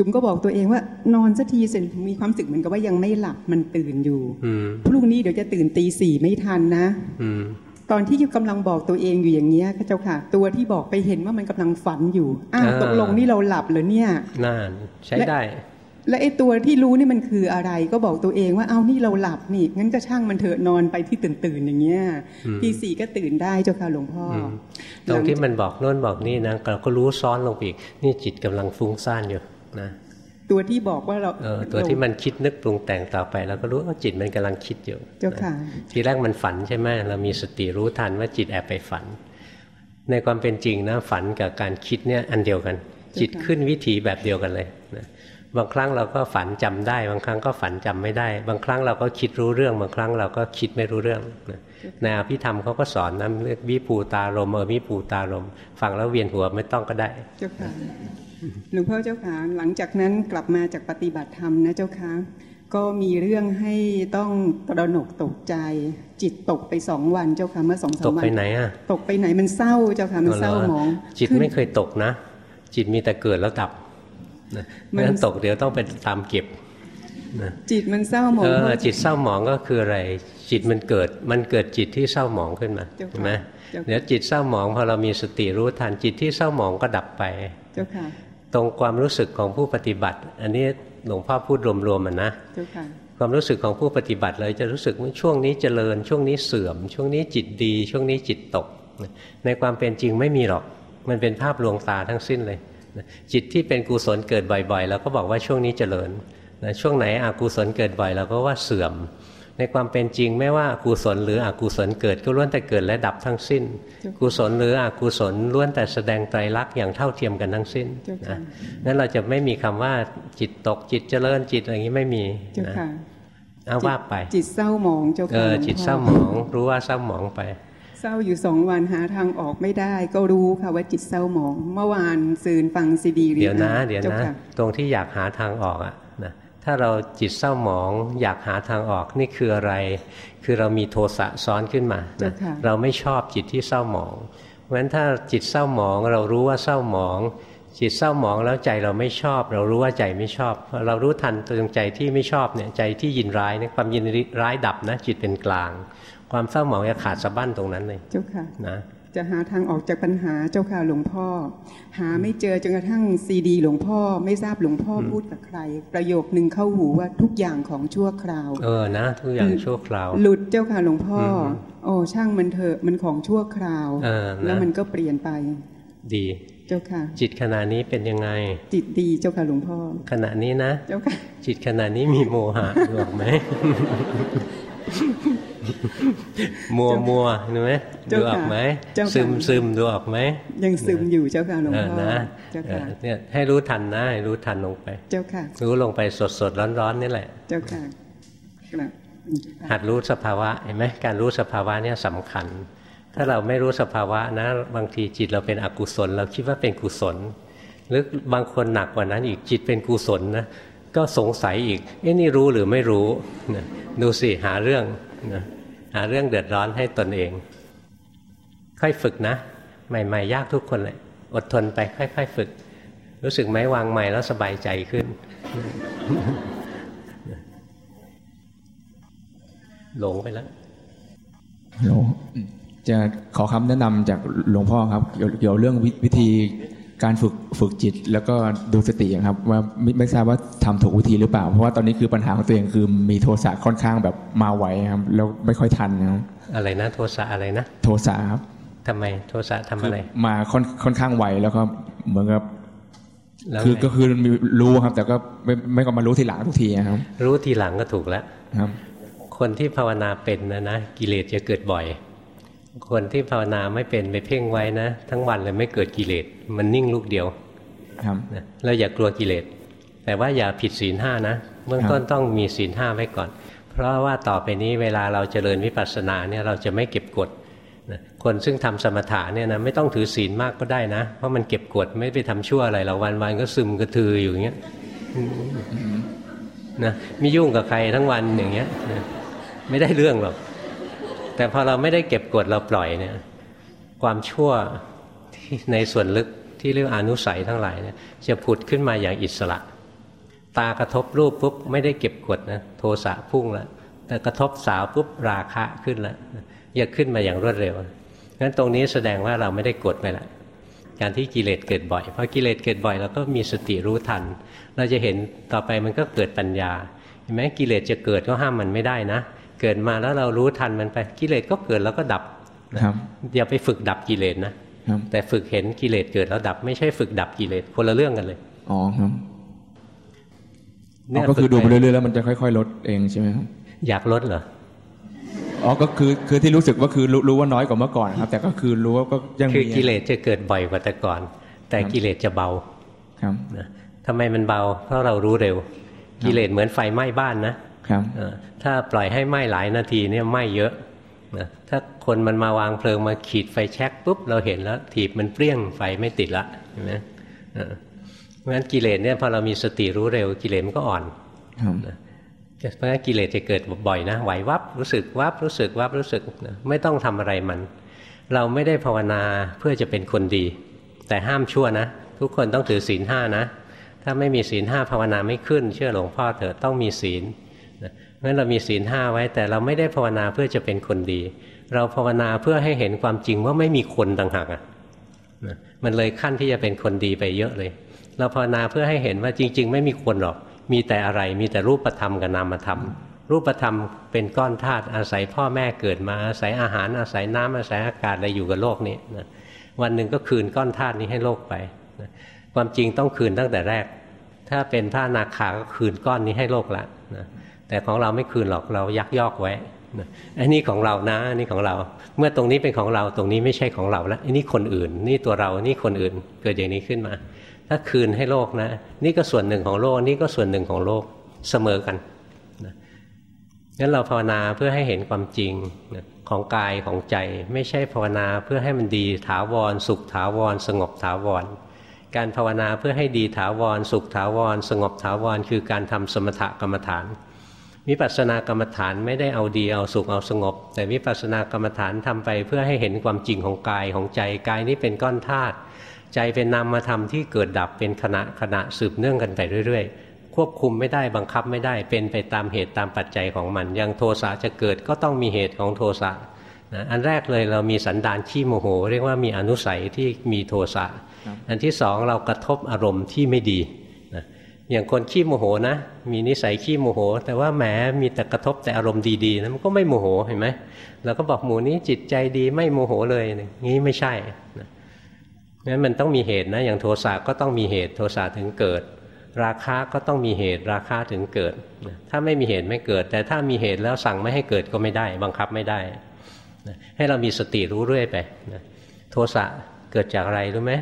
จุ๋มก็บอกตัวเองว่านอนสักทีเสร็จมีความสึกเหมือนกับว่ายังไม่หลับมันตื่นอยู่พรุ่งนี้เดี๋ยวจะตื่นตีสี่ไม่ทันนะตอนที่กำลังบอกตัวเองอยู่อย่างเนี้ยข้าเจ้าค่ะ ตัวที่บอกไปเห็นว่ามันกำลังฝันอยู่อ้าวตกลงนี่เราหลับเหรอเนี่ยน่นใช้ได้ และไอ้ตัวที่รู้นี่มันคืออะไรก็บอกตัวเองว่าเอานี่เราหลับนี่งั้นก็ช่างมันเถอะนอนไปที่ตื่นตื่นอย่างเงี้ยทีสี่ก็ตื่นได้เจ้าค่ะหลวงพ่อตรงที่มันบอกโน่นบอกนี่นะเราก็รู้ซ้อนลงไปอีกนี่จิตกำลังฟุ้งซ่านอยู่ นะตัวที่บอกว่าเราเออตัวที่มันคิดนึกปรุงแต่งต่อไปเราก็รู้ว่าจิตมันกำลังคิดอยู่เจ้าค่ะทีแรกมันฝันใช่ไหมเรามีสติรู้ทันว่าจิตแอบไปฝัน ในความเป็นจริงนะฝันกับการคิดเนี่ยอันเดียวกัน จิตขึ้นวิถีแบบเดียวกันเลยนะบางครั้งเราก็ฝันจำได้ บางครั้งก็ฝันจำไม่ได้ บางครั้งเราก็คิดรู้เรื่อง บางครั้งเราก็คิดไม่รู้เรื่องในอภิธรรมเขาก็สอนนะเรียกวิภูตารมเออวิภูตารม ฟังแล้วเวียนหัวไม่ต้องก็ได้เจ้าค่ะ หลวงพ่อเจ้าค่ะหลังจากนั้นกลับมาจากปฏิบัติธรรมนะเจ้าค่ะก็มีเรื่องให้ต้องตระหนกตกใจ จิตตกไปสองวันเจ้าค่ะเมื่อสองสามวันตกไปไหนอะตกไปไหนมันเศร้าเจ้าค่ะมันเศร้าหมอง จิตไม่เคยตกนะ จิตมีแต่เกิดแล้วดับมันตกเดี๋ยวต้องไปตามเก็บจิตมันเศร้าหมองจิตเศร้าหมองก็คืออะไร จิตมันเกิดมันเกิดจิตที่เศร้าหมองขึ้นมาใช่ไหมเดี๋ยวจิตเศร้าหมองพอเรามีสติรู้ทันจิตที่เศร้าหมองก็ดับไปเจ้าค่ะ ตรงความรู้สึกของผู้ปฏิบัติ อันนี้หลวงพ่อพูดรวมๆมันนะเจ้าค่ะความรู้สึกของผู้ปฏิบัติเลยจะรู้สึกว่าช่วงนี้เจริญ ช่วงนี้เสื่อม ช่วงนี้จิตดี ช่วงนี้จิตตก ในความเป็นจริงไม่มีหรอก มันเป็นภาพลวงตาทั้งสิ้นเลย จิตที่เป็นกุศลเกิดบ่อยๆเราก็บอกว่าช่วงนี้เจริญช่วงไหนอกุศลเกิดบ่อยเราก็ว่าเสื่อม ในความเป็นจริงไม่ว่ากุศลหรืออกุศลเกิดก็ล้วนแต่เกิดและดับทั้งสิ้น กุศลหรืออกุศลล้วนแต่แสดงไตรลักษณ์อย่างเท่าเทียมกันทั้งสิ้นนะนั้นเราจะไม่มีคำว่าจิตตกจิตเจริญจิตอะไรอย่างนี้ไม่มีเจ้าค่ะเอาว่าไป จิตเศร้าหมองเจ้าเอค่ะอหลวงพ่อจิตเศร้าหมองรู้ว่าเศร้าหมองไป เศร้าอยู่สองวันหาทางออกไม่ได้ ก็รู้ค่ะว่าจิตเศร้าหมอง เมื่อวานซืนฟังซีดีเดี๋ยวนะ เดี๋ยวจ้านะค่ตรงที่อยากหาทางออกอะนะ ถ้าเราจิตเศร้าหมองอยากหาทางออกนี่คืออะไร คือเรามีโทสะซ้อนขึ้นมานะเราไม่ชอบจิตที่เศร้าหมองเพราะฉะนั้นถ้าจิตเศร้าหมองเรารู้ว่าเศร้าหมอง จิตเศร้าหมองแล้วใจเราไม่ชอบ เรารู้ว่าใจไม่ชอบพอเรารู้ทันตรงใจที่ไม่ชอบเนี่ยใจที่ยินร้ายเนี่ยความยินร้ายดับนะจิตเป็นกลาง ความเศร้าหมองจะขาดสะบั้นตรงนั้นเลยเจ้าค่ะนะ จะหาทางออกจากปัญหาเจ้าค่ะหลวงพ่อ หาไม่เจอจนกระทั่งซีดี หลวงพ่อไม่ทราบหลวงพ่อพูดกับใคร ประโยคนึงเข้าหูว่าทุกอย่างของชั่วคราว เออนะ ทุกอย่างชั่วคราว หลุดเจ้าค่ะหลวงพ่ออโอ้ช่างมันเถอะมันของชั่วคราวเออนะแล้วมันก็เปลี่ยนไป ดีเจ้าค่ะ จิตขณะนี้เป็นยังไง จิตดีเจ้าค่ะหลวงพ่อ ขณะนี้นะ เจ้าค่ะ จิตขณะนี้มีโมหะดูออกไหม มัวมัวเห็นไหมเจ้าดูค่ะออกไหมเจ้าค่ะซึมซึมดูออกไหมยังซึมอยู่เจ้าค่ะหลวงเออพ่อนะเจ้าเอค่ะอเนี่ยให้รู้ทันนะให้รู้ทันลงไป เจ้าค่ะ รู้ลงไปสดสดร้อนร้อนๆนี่แหละ เจ้าค่ะครับหัดรู้สภาวะเห็นไหมการรู้สภาวะเนี่ยสำคัญ ถ้าเราไม่รู้สภาวะนะ บางทีจิตเราเป็นอกุศล เราคิดว่าเป็นกุศลหรือบางคนหนักกว่านั้นอีกจิตเป็นกุศลนะก็สงสัยอีกเอ้นี่รู้หรือไม่รู้นะดูสิหาเรื่องนะ หาเรื่องเดือดร้อนให้ตนเอง ค่อยฝึกนะ ใหม่ ๆ ยากทุกคนเลยอดทนไปค่อย ๆ ฝึก รู้สึกไหมวางใหม่แล้วสบายใจขึ้น หลงไปแล้วหลงจะขอคำแนะนำจากหลวงพ่อครับ เกี่ยวเกี่ยวเรื่องวิวิธี การฝึกฝึกจิตแล้วก็ดูสติครับ ว่าไม่ไม่ทราบว่าทำถูกวิธีหรือเปล่า เพราะว่าตอนนี้คือปัญหาของตัวเองคือมีโทสะค่อนข้างแบบมาไวครับแล้วไม่ค่อยทันครับอะไรนะโทสะอะไรนะ โทสะครับทำไมโทสะทำอะไร มาค่อนค่อนข้างไวแล้วก็เหมือนกับแล้วคือไงก็คือมีรู้ครับ แต่ก็ไม่ไม่ก็มารู้ทีหลังทุกทีครับ รู้ทีหลังก็ถูกแล้วครับ คนที่ภาวนาเป็นนะนะกิเลสจะเกิดบ่อย คนที่ภาวนาไม่เป็นไปเพ่งไว้นะ ทั้งวันเลยไม่เกิดกิเลสมันนิ่งลูกเดียวครับนะเราอย่ากลัวกิเลสแต่ว่าอย่าผิดศีลห้านะเบื้องต้นต้องมีศีลห้าไว้ก่อน เพราะว่าต่อไปนี้เวลาเราเจริญวิปัสสนาเนี่ยเราจะไม่เก็บกดนะคนซึ่งทำสมถะเนี่ยนะไม่ต้องถือศีลมากก็ได้นะ เพราะมันเก็บกดไม่ไปทำชั่วอะไรเราวันๆก็ซึมกระทืออยู่อย่างเงี้ยนะไม่ยุ่งกับใครทั้งวันอย่างเงี้ยนะไม่ได้เรื่องหรอก แต่พอเราไม่ได้เก็บกดเราปล่อยเนี่ย ความชั่วที่ในส่วนลึกที่เรียกอนุสัยทั้งหลายเนี่ยจะผุดขึ้นมาอย่างอิสระ ตากระทบรูปปุ๊บไม่ได้เก็บกดนะโทสะพุ่งแล้วแต่กระทบสาวปุ๊บราคะขึ้นแล้วอยากขึ้นมาอย่างรวดเร็วงั้นตรงนี้แสดงว่าเราไม่ได้กดไปละการที่กิเลสเกิดบ่อยเพอกิเลสเกิดบ่อยเราก็มีสติรู้ทัน เราจะเห็นต่อไปมันก็เกิดปัญญาเห็นไหมกิเลสจะเกิดก็ห้ามมันไม่ได้นะ เกิดมาแล้วเรารู้ทันมันไปกิเลสก็เกิดแล้วก็ดับครับอย่าไปฝึกดับกิเลสนะครับแต่ฝึกเห็นกิเลสเกิดแล้วดับ ไม่ใช่ฝึกดับกิเลสคนละเรื่องกันเลยอ๋อครับเนี่อ๋ยอก็คือดูไปฝึเรื่อยๆแล้วมันจะค่อย ๆ ลดเองใช่ไหมครับอยากลดเหรออ๋อก็คือคือที่รู้สึกว่าคือรู้รู้ว่าน้อยกว่าเมื่อก่อนครับ แต่ก็คือรู้ว่าก็ยังมีคือกิเลสจะเกิดบ่อยกว่าแต่ก่อน แต่กิเลสจะเบาครับนะทำไมมันเบา เพราะเรารู้เร็ว กิเลสเหมือนไฟไหม้บ้านนะ ครับเออถ้าปล่อยให้ไหม้หลายนาทีเนี่ยไหม้เยอะนะถ้าคนมันมาวางเพลิงมาขีดไฟแช็กปุ๊บเราเห็นแล้วถีบมันเปรี้ยงไฟไม่ติดละเห็นไหมเออเพราะฉะนั้นกิเลสเนี่ยพอเรามีสติรู้เร็วกิเลสมันก็อ่อนครับเพราะฉะนั้นกิเลสจะเกิดบ่อยนะไหววับรู้สึกวับรู้สึกวับรู้สึกนะไม่ต้องทำอะไรมัน เราไม่ได้ภาวนาเพื่อจะเป็นคนดี แต่ห้ามชั่วนะ ทุกคนต้องถือศีลห้านะ ถ้าไม่มีศีลห้าภาวนาไม่ขึ้น เชื่อหลวงพ่อเถอะต้องมีศีล นะงั้นเรามีศีลห้าไว้ แต่เราไม่ได้ภาวนาเพื่อจะเป็นคนดี เราภาวนาเพื่อให้เห็นความจริงว่าไม่มีคนต่างหากอะนะมันเลยขั้นที่จะเป็นคนดีไปเยอะเลย เราภาวนาเพื่อให้เห็นว่าจริง ๆ ไม่มีคนหรอก มีแต่อะไรมีแต่รูปธรรมกับนามธรรม รูปธรรมเป็นก้อนธาตุอาศัยพ่อแม่เกิดมาอาศัยอาหารอาศัยน้ำอาศัยอากาศอะไรอยู่กับโลกนี้นะวันหนึ่งก็คืนก้อนธาตุนี้ให้โลกไปนะความจริงต้องคืนตั้งแต่แรก ถ้าเป็นพระนาคาก็คืนก้อนนี้ให้โลกละนะ แต่ของเราไม่คืนหรอกเรายักยอกไว้อันนี้ของเรานะอันนี้ของเรา เมื่อตรงนี้เป็นของเราตรงนี้ไม่ใช่ของเราแล้วอันนี้คนอื่น นี่ตัวเรานี่คนอื่นเกิดอย่างนี้ขึ้นมา ถ้าคืนให้โลกนะ นี่ก็ส่วนหนึ่งของโลก นี่ก็ส่วนหนึ่งของโลกเสมอกันงั้นเราภาวนาเพื่อให้เห็นความจริงของกายของใจ ไม่ใช่ภาวนาเพื่อให้มันดีถาวร สุขถาวร สงบถาวร การภาวนาเพื่อให้ดีถาวร สุขถาวร สงบถาวร คือการทำสมถกรรมฐาน วิปัสสนากรรมฐานไม่ได้เอาดีเอาสุขเอาสงบ แต่วิปัสสนากรรมฐานทำไปเพื่อให้เห็นความจริงของกายของใจกายนี้เป็นก้อนธาตุใจเป็นนามธรรมที่เกิดดับเป็นขณะขณะสืบเนื่องกันไปเรื่อย ๆ ควบคุมไม่ได้บังคับไม่ได้เป็นไปตามเหตุตามปัจจัยของมันอย่างโทสะจะเกิดก็ต้องมีเหตุของโทสะนะอันแรกเลยเรามีสันดานขี้โมโห เรียกว่ามีอนุสัยที่มีโทสะอันที่สองเรากระทบอารมณ์ที่ไม่ดี อย่างคนขี้โมโหนะ มีนิสัยขี้โมโห แต่ว่าแหมมีแต่กระทบแต่อารมณ์ดีๆนะมันก็ไม่โมโหเห็นไหมเราก็บอกหมูนี้จิตใจดีไม่โมโหเลยงี้ไม่ใช่นะงั้นมันต้องมีเหตุนะอย่างโทสะก็ต้องมีเหตุ โทสะถึงเกิด ราคะก็ต้องมีเหตุราคะถึงเกิด ถ้าไม่มีเหตุไม่เกิด แต่ถ้ามีเหตุแล้วสั่งไม่ให้เกิดก็ไม่ได้ บังคับไม่ได้ให้เรามีสติรู้เรื่อยไปโทสะเกิดจากอะไรรู้ไหม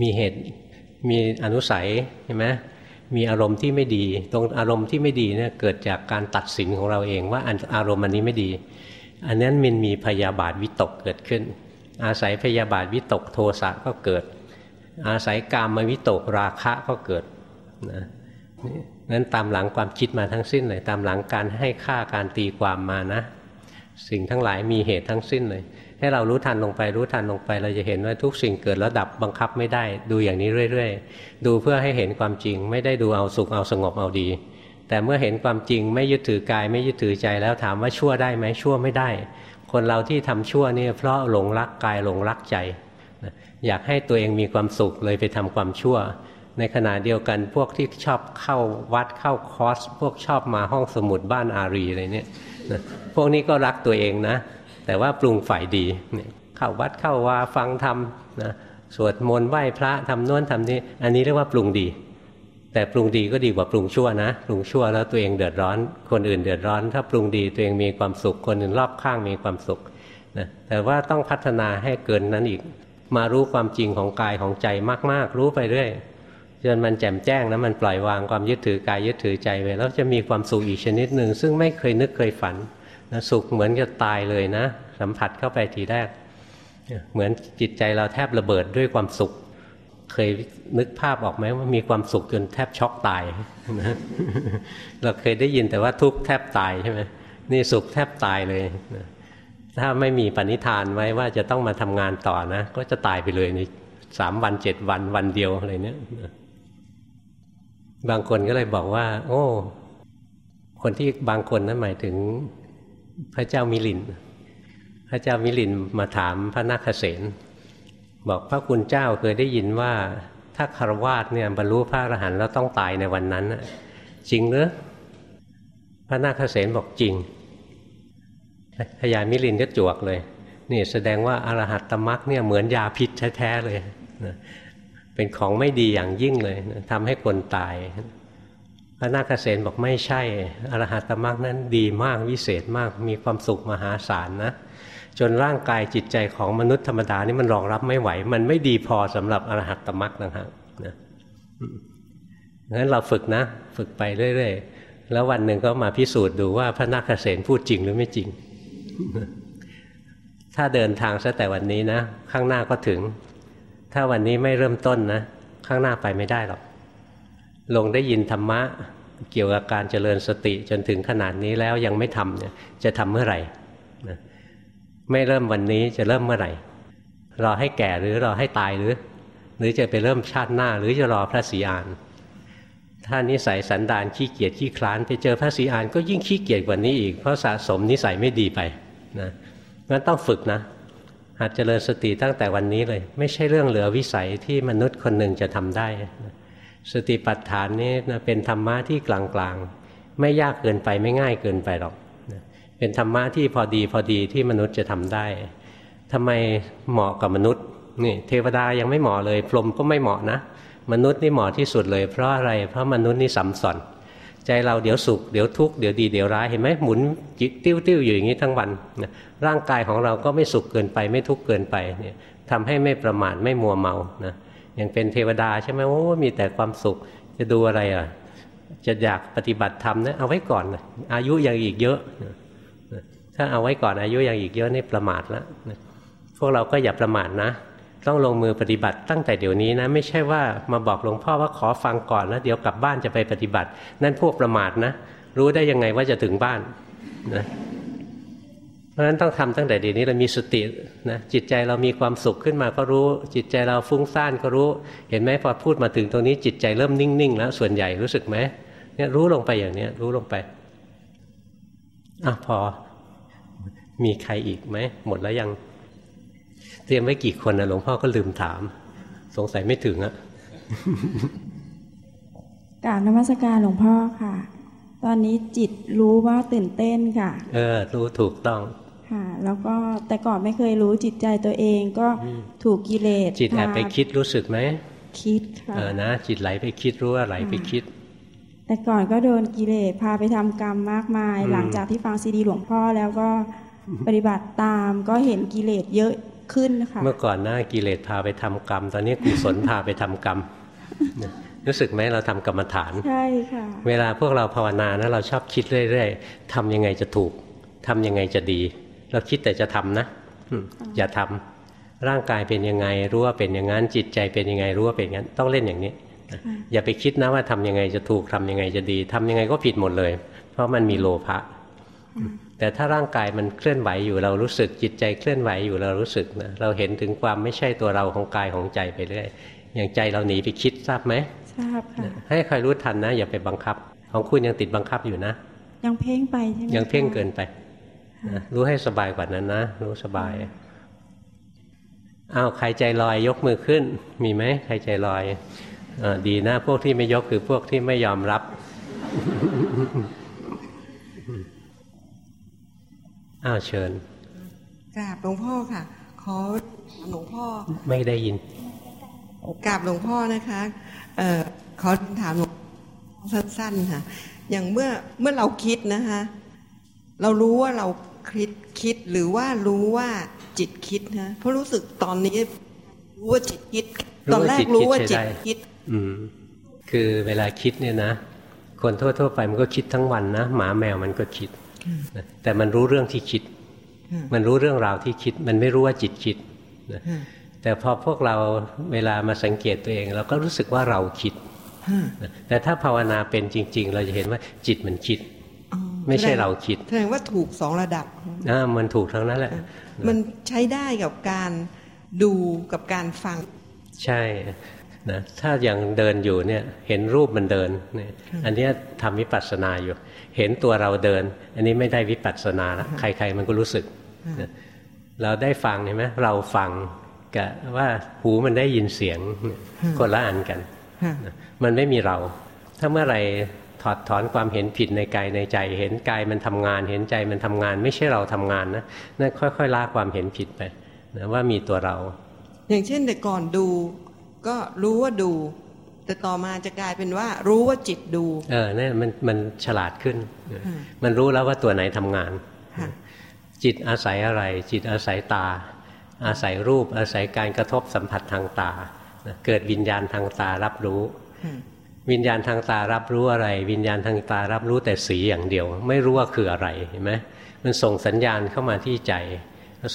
มีเหตุ มีอนุสัยใช่ไหมมีอารมณ์ที่ไม่ดี ตรงอารมณ์ที่ไม่ดีเนี่ยเกิดจากการตัดสินของเราเองว่าอารมณ์อันนี้ไม่ดี อันนั้นมันมีพยาบาทวิตกเกิดขึ้น อาศัยพยาบาทวิตกโทสะก็เกิด อาศัยกามมวิตกราคะก็เกิดนะนั้นตามหลังความคิดมาทั้งสิ้นเลยตามหลังการให้ค่าการตีความมานะ สิ่งทั้งหลายมีเหตุทั้งสิ้นเลย ให้เรารู้ทันลงไปรู้ทันลงไป เราจะเห็นว่าทุกสิ่งเกิดแล้วดับบังคับไม่ได้ ดูอย่างนี้เรื่อย ๆ ดูเพื่อให้เห็นความจริง ไม่ได้ดูเอาสุขเอาสงบเอาดี แต่เมื่อเห็นความจริงไม่ยึดถือกายไม่ยึดถือใจแล้วถามว่าชั่วได้ไหมชั่วไม่ได้ คนเราที่ทำชั่วนี่เพราะหลงรักกายหลงรักใจ อยากให้ตัวเองมีความสุขเลยไปทำความชั่ว ในขณะเดียวกันพวกที่ชอบเข้าวัดเข้าคอร์สพวกชอบมาห้องสมุดบ้านอารีอะไรเนี่ยพวกนี้ก็รักตัวเองนะ แต่ว่าปรุงฝ่ายดีเข้าวัดเข้าวาฟังธรรมนะสวดมนต์ไหว้พระทำโน้นทำนี้ อันนี้เรียกว่าปรุงดี แต่ปรุงดีก็ดีกว่าปรุงชั่วนะปรุงชั่วแล้วตัวเองเดือดร้อน คนอื่นเดือดร้อน ถ้าปรุงดีตัวเองมีความสุขคนอื่นรอบข้างมีความสุขนะแต่ว่าต้องพัฒนาให้เกินนั้นอีก มารู้ความจริงของกายของใจมาก ๆ รู้ไปเรื่อยจนมันแจ่มแจ้งนะมันปล่อยวางความยึดถือกายยึดถือใจไปแล้วจะมีความสุขอีกชนิดหนึ่งซึ่งไม่เคยนึกเคยฝัน นะสุขเหมือนจะตายเลยนะ สัมผัสเข้าไปทีแรก เหมือนจิตใจเราแทบระเบิดด้วยความสุข เคยนึกภาพออกไหมว่ามีความสุขจนแทบช็อกตายนะเราเคยได้ยินแต่ว่าทุกข์แทบตายใช่ไหมนี่สุขแทบตายเลยนะถ้าไม่มีปณิธานไว้ว่าจะต้องมาทำงานต่อนะ ก็จะตายไปเลยในสามวันเจ็ดวันวันเดียวอะไรเนี้ยบางคนก็เลยบอกว่า โอ้ คนที่บางคนนั้นหมายถึง พระเจ้ามิลิน พระเจ้ามิลินมาถามพระนาคเษนบอกพระคุณเจ้าเคยได้ยินว่า ถ้าคารวาสเนี่ยบรรลุพระอรหันต์แล้วต้องตายในวันนั้นจริงหรือพระนาคเษนบอกจริงพญามิลินก็จวกเลยนี่แสดงว่าอรหัตตมรักเนี่ยเหมือนยาพิษแท้ๆเลย เป็นของไม่ดีอย่างยิ่งเลยทำให้คนตาย พระนาคเษนบอกไม่ใช่ อรหัตมรรคนั้นดีมากวิเศษมากมีความสุขมหาศาลนะจนร่างกายจิตใจของมนุษย์ธรรมดานี่มันรองรับไม่ไหว มันไม่ดีพอสำหรับอรหัตมรรคนะฮะนะงั้นเราฝึกนะ ฝึกไปเรื่อยๆแล้ววันหนึ่งก็มาพิสูจน์ดูว่าพระนาคเษนพูดจริงหรือไม่จริง ถ้าเดินทางซะแต่วันนี้นะ ข้างหน้าก็ถึง ถ้าวันนี้ไม่เริ่มต้นนะ ข้างหน้าไปไม่ได้หรอก ลงได้ยินธรรมะเกี่ยวกับการเจริญสติจนถึงขนาดนี้แล้วยังไม่ทำเนี่ยจะทำเมื่อไหร่นะไม่เริ่มวันนี้จะเริ่มเมื่อไหร่รอให้แก่หรือรอให้ตายหรือ หรือจะไปเริ่มชาติหน้าหรือจะรอพระศรีอาน ถ้านิสัยสันดานขี้เกียจขี้คลาน ไปเจอพระศรีอานก็ยิ่งขี้เกียจกว่านี้อีก เพราะสะสมนิสัยไม่ดีไปนะงั้นต้องฝึกนะหัดเจริญสติตั้งแต่วันนี้เลย ไม่ใช่เรื่องเหลือวิสัยที่มนุษย์คนหนึ่งจะทำได้ สติปัฏฐานนี้นะเป็นธรรมะที่กลางๆ ไม่ยากเกินไปไม่ง่ายเกินไปหรอกเป็นธรรมะที่พอดีพอดีที่มนุษย์จะทำได้ทำไมเหมาะกับมนุษย์นี่เทวดายังไม่เหมาะเลยพรหมก็ไม่เหมาะนะ มนุษย์นี่เหมาะที่สุดเลย เพราะอะไรเพราะมนุษย์นี่สัมสอนใจเราเดี๋ยวสุขเดี๋ยวทุกข์เดี๋ยวดีเดี๋ยวร้ายเห็นไหมหมุนจิตติ้วติ้วอยู่อย่างนี้ทั้งวันนะร่างกายของเราก็ไม่สุขเกินไปไม่ทุกข์เกินไปเนี่ยทำให้ไม่ประมาทไม่มัวเมานะ อย่างเป็นเทวดาใช่ไหมโอ้มีแต่ความสุขจะดูอะไรอะ จะอยากปฏิบัติธรรมนะเอาไว้ก่อน อายุยังอีกเยอะ ถ้าเอาไว้ก่อนอายุยังอีกเยอะนี่ประมาทแล้วนะพวกเราก็อย่าประมาทนะ ต้องลงมือปฏิบัติตั้งแต่เดี๋ยวนี้นะ ไม่ใช่ว่ามาบอกหลวงพ่อว่าขอฟังก่อนแล้วเดี๋ยวกลับบ้านจะไปปฏิบัติ นั่นพวกประมาทนะ รู้ได้ยังไงว่าจะถึงบ้านนะ ราะฉะนั้นต้องทำตั้งแต่เดี๋ยวนี้เรามีสตินะจิตใจเรามีความสุขขึ้นมาก็รู้ จิตใจเราฟุ้งซ่านก็รู้ เห็นไหมพอพูดมาถึงตรงนี้จิตใจเริ่มนิ่งๆแล้วส่วนใหญ่รู้สึกไหมเนี่ยรู้ลงไปอย่างเนี้ยรู้ลงไปอะพอมีใครอีกไหมหมดแล้วยัง เตรียมไว้กี่คนนะหลวงพ่อก็ลืมถาม สงสัยไม่ถึงอะกราบนมัสการหลวงพ่อค่ะ ตอนนี้จิตรู้ว่าตื่นเต้นค่ะ เออ รู้ถูกต้อง ค่ะ แล้วก็แต่ก่อนไม่เคยรู้จิตใจตัวเองก็ถูกกิเลสจิตแอบไปคิดรู้สึกไหมคิดค่ะเออนะ จิตไหลไปคิดรู้ว่าไหลไปคิด แต่ก่อนก็โดนกิเลสพาไปทำกรรมมากมาย หลังจากที่ฟังซีดีหลวงพ่อแล้วก็ปฏิบัติตามก็เห็นกิเลสเยอะขึ้นค่ะเมื่อก่อนหน้ากิเลสพาไปทำกรรม ตอนนี้กุศลพาไปทำกรรม รู้สึกไหมเราทำกรรมฐานใช่ค่ะเวลาพวกเราภาวนานะเราชอบคิดเรื่อย ๆทำยังไงจะถูกทำยังไงจะดี เราคิดแต่จะทำนะอย่าทำร่างกายเป็นยังไงรู้ว่าเป็นอย่างนั้นจิตใจเป็นยังไงรู้ว่าเป็นอย่างนั้น ต้องเล่นอย่างนี้ อย่าไปคิดนะว่าทำยังไงจะถูกทำยังไงจะดีทำยังไงก็ผิดหมดเลย เพราะมันมีโลภะแต่ถ้าร่างกายมันเคลื่อนไหวอยู่เรารู้สึกจิตใจเคลื่อนไหวอยู่เรารู้สึกนะเราเห็นถึงความไม่ใช่ตัวเราของกายของใจไปเรื่อยอย่างใจเราหนีไปคิดทราบไหมทราบค่ะให้ใครรู้ทันนะ อย่าไปบังคับ ของคุณยังติดบังคับอยู่นะ ยังเพ่งไปใช่ไหมยังเพ่งเกินไป นะรู้ให้สบายกว่านั้นนะ รู้สบายอ้าวใครใจลอยยกมือขึ้น มีไหมใครใจลอยอดีนะ พวกที่ไม่ยกคือพวกที่ไม่ยอมรับอ้าวเชิญกราบหลวงพ่อค่ะ ขอหลวงพ่อ ไม่ได้ยินกราบหลวงพ่อนะคะเอ่อขอถามหลวงสั้นๆค่ะ อย่างเมื่อเมื่อเราคิดนะคะ เรารู้ว่าเรา คิดคิดหรือว่ารู้ว่าจิตคิดนะเพราะรู้สึกตอนนี้รู้ว่าจิตคิด ตอนแรกรู้ว่าจิตคิด อืม คือเวลาคิดเนี่ยนะคนทั่วๆไปมันก็คิดทั้งวันนะหมาแมวมันก็คิด แต่มันรู้เรื่องที่คิด มันรู้เรื่องราวที่คิด มันไม่รู้ว่าจิตคิดแต่พอพวกเราเวลามาสังเกตตัวเอง เราก็รู้สึกว่าเราคิดแต่ถ้าภาวนาเป็นจริง ๆ เราจะเห็นว่าจิตมันคิด ไม่ใช่เราคิดแสดงว่าถูกสองระดับอ่ามันถูกทั้งนั้นแหละ มันใช้ได้กับการดูกับการฟัง ใช่นะถ้ายังเดินอยู่เนี่ยเห็นรูปมันเดินเนี่ยอันนี้ทำวิปัสสนาอยู่ เห็นตัวเราเดิน อันนี้ไม่ได้วิปัสสนาแล้วใคร ๆ มันก็รู้สึก เราได้ฟังเห็นไหมเราฟังกับว่าหูมันได้ยินเสียงคนละอันกัน มันไม่มีเรา ถ้าเมื่อไร ถอดถอนความเห็นผิดในกายในใจ เห็นกายมันทำงาน เห็นใจมันทำงาน ไม่ใช่เราทำงานนะนั่นค่อยๆลาความเห็นผิดไปนะว่ามีตัวเรา อย่างเช่นแต่ก่อนดู ก็รู้ว่าดู แต่ต่อมาจะกลายเป็นว่า รู้ว่าจิตดู เออเนี่ยมันมันฉลาดขึ้น มันรู้แล้วว่าตัวไหนทำงาน จิตอาศัยอะไร จิตอาศัยตา อาศัยรูปอาศัยการกระทบสัมผัสทางตา เกิดวิญญาณทางตารับรู้ วิญญาณทางตารับรู้อะไร วิญญาณทางตารับรู้แต่สีอย่างเดียว ไม่รู้ว่าคืออะไรเห็นไหมมันส่งสัญญาณเข้ามาที่ใจ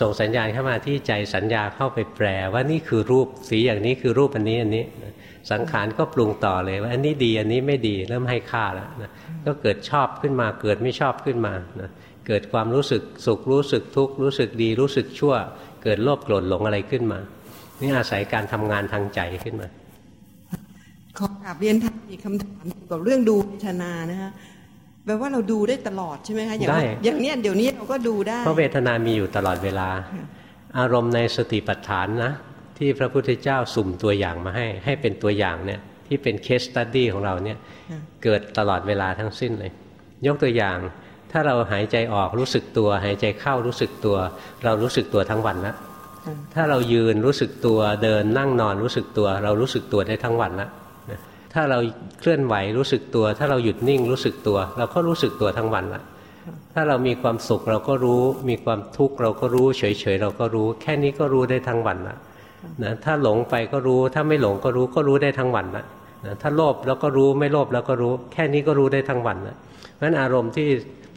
ส่งสัญญาณเข้ามาที่ใจสัญญาเข้าไปแปลว่านี่คือรูปสีอย่างนี้คือรูปอันนี้อันนี้ สังขารก็ปรุงต่อเลยว่าอันนี้ดีอันนี้ไม่ดีเริ่มให้ค่าแล้วนะก็เกิดชอบขึ้นมาเกิดไม่ชอบขึ้นมานะเกิดความรู้สึกสุขรู้สึกทุกข์รู้สึกดีรู้สึกชั่ว เกิดโลภโกรธหลงอะไรขึ้นมา นี่อาศัยการทำงานทางใจขึ้นมา ขอกราบเรียนท่านอีกคำถามเกี่ยวกับเรื่องดูเวทนานะฮะแปลว่าเราดูได้ตลอดใช่ไหมคะอย่างอย่างเนี้ยเดี๋ยวนี้เราก็ดูได้เพราะเวทนามีอยู่ตลอดเวลา อารมณ์ในสติปัฏฐานนะ ที่พระพุทธเจ้าสุ่มตัวอย่างมาให้ ให้เป็นตัวอย่างเนี่ยที่เป็นเคสตัดดี้ของเราเนี่ยเกิดตลอดเวลาทั้งสิ้นเลย ยกตัวอย่างถ้าเราหายใจออกรู้สึกตัว หายใจเข้ารู้สึกตัว เรารู้สึกตัวทั้งวันแล้วถ้าเรายืนรู้สึกตัวเดินนั่งนอนรู้สึกตัว เรารู้สึกตัวได้ทั้งวันแล้ว ถ้าเราเคลื่อนไหวรู้สึกตัว ถ้าเราหยุดนิ่งรู้สึกตัว เราก็รู้สึกตัวทั้งวันละถ้าเรามีความสุขเราก็รู้ มีความทุกข์เราก็รู้ เฉยๆเราก็รู้ แค่นี้ก็รู้ได้ทั้งวันละนะถ้าหลงไปก็รู้ ถ้าไม่หลงก็รู้ก็รู้ได้ทั้งวันละนะถ้าโลภแล้วก็รู้ไม่โลภแล้วก็รู้ แค่นี้ก็รู้ได้ทั้งวันละเพราะฉะนั้นอารมณ์ที่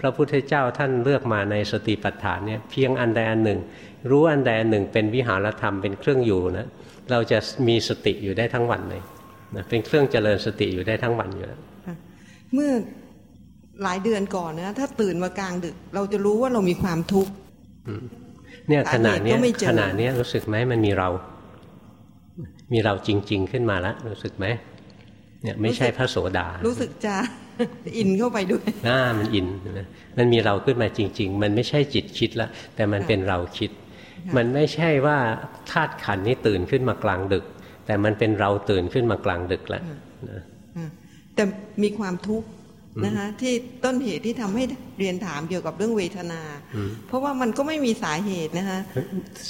พระพุทธเจ้าท่านเลือกมาในสติปัฏฐานเนี่ยเพียงอันใดอันหนึ่ง รู้อันใดอันหนึ่งเป็นวิหารธรรมเป็นเครื่องอยู่นะเราจะมีสติอยู่ได้ทั้งวันเลย นะเป็นเครื่องเจริญสติอยู่ได้ทั้งวันอยู่แล้วเมื่อหลายเดือนก่อนนะถ้าตื่นมากลางดึก เราจะรู้ว่าเรามีความทุกข์เนี่ยขณะนี้ขณะนี้รู้สึกไหมมันมีเรา มีเราจริง ๆ ขึ้นมาแล้วรู้สึกไหมเนี่ยไม่ใช่พระโสดา รู้สึกจะอินเข้าไปด้วยน่ามันอินมันมีเราขึ้นมาจริง ๆ มันไม่ใช่จิตคิดแล้วแต่มันเป็นเราคิด มันไม่ใช่ว่าธาตุขันนี้ตื่นขึ้นมากลางดึก แต่มันเป็นเราตื่นขึ้นมากลางดึกแล้วแต่มีความทุกข์นะคะที่ต้นเหตุที่ทำให้เรียนถามเกี่ยวกับเรื่องเวทนา เพราะว่ามันก็ไม่มีสาเหตุนะคะ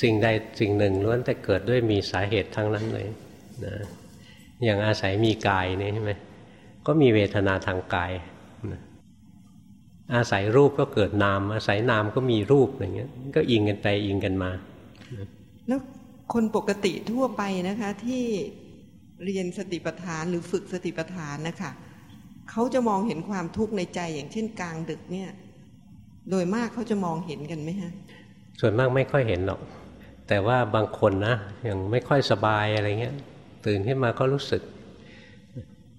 สิ่งใดสิ่งหนึ่งล้วนแต่เกิดด้วยมีสาเหตุทั้งนั้นเลยนะอย่างอาศัยมีกายนี่ใช่ไหมก็มีเวทนาทางกายอาศัยรูปก็เกิดนาม อาศัยนามก็มีรูปอย่างเงี้ย ก็อิงกันไปอิงกันมา แล้ว คนปกติทั่วไปนะคะที่เรียนสติปัฏฐานหรือฝึกสติปัฏฐานนะคะเขาจะมองเห็นความทุกข์ในใจอย่างเช่นกลางดึกเนี่ย โดยมากเขาจะมองเห็นกันไหมฮะส่วนมากไม่ค่อยเห็นหรอก แต่ว่าบางคนนะยังไม่ค่อยสบายอะไรเงี้ยตื่นขึ้นมาก็รู้สึก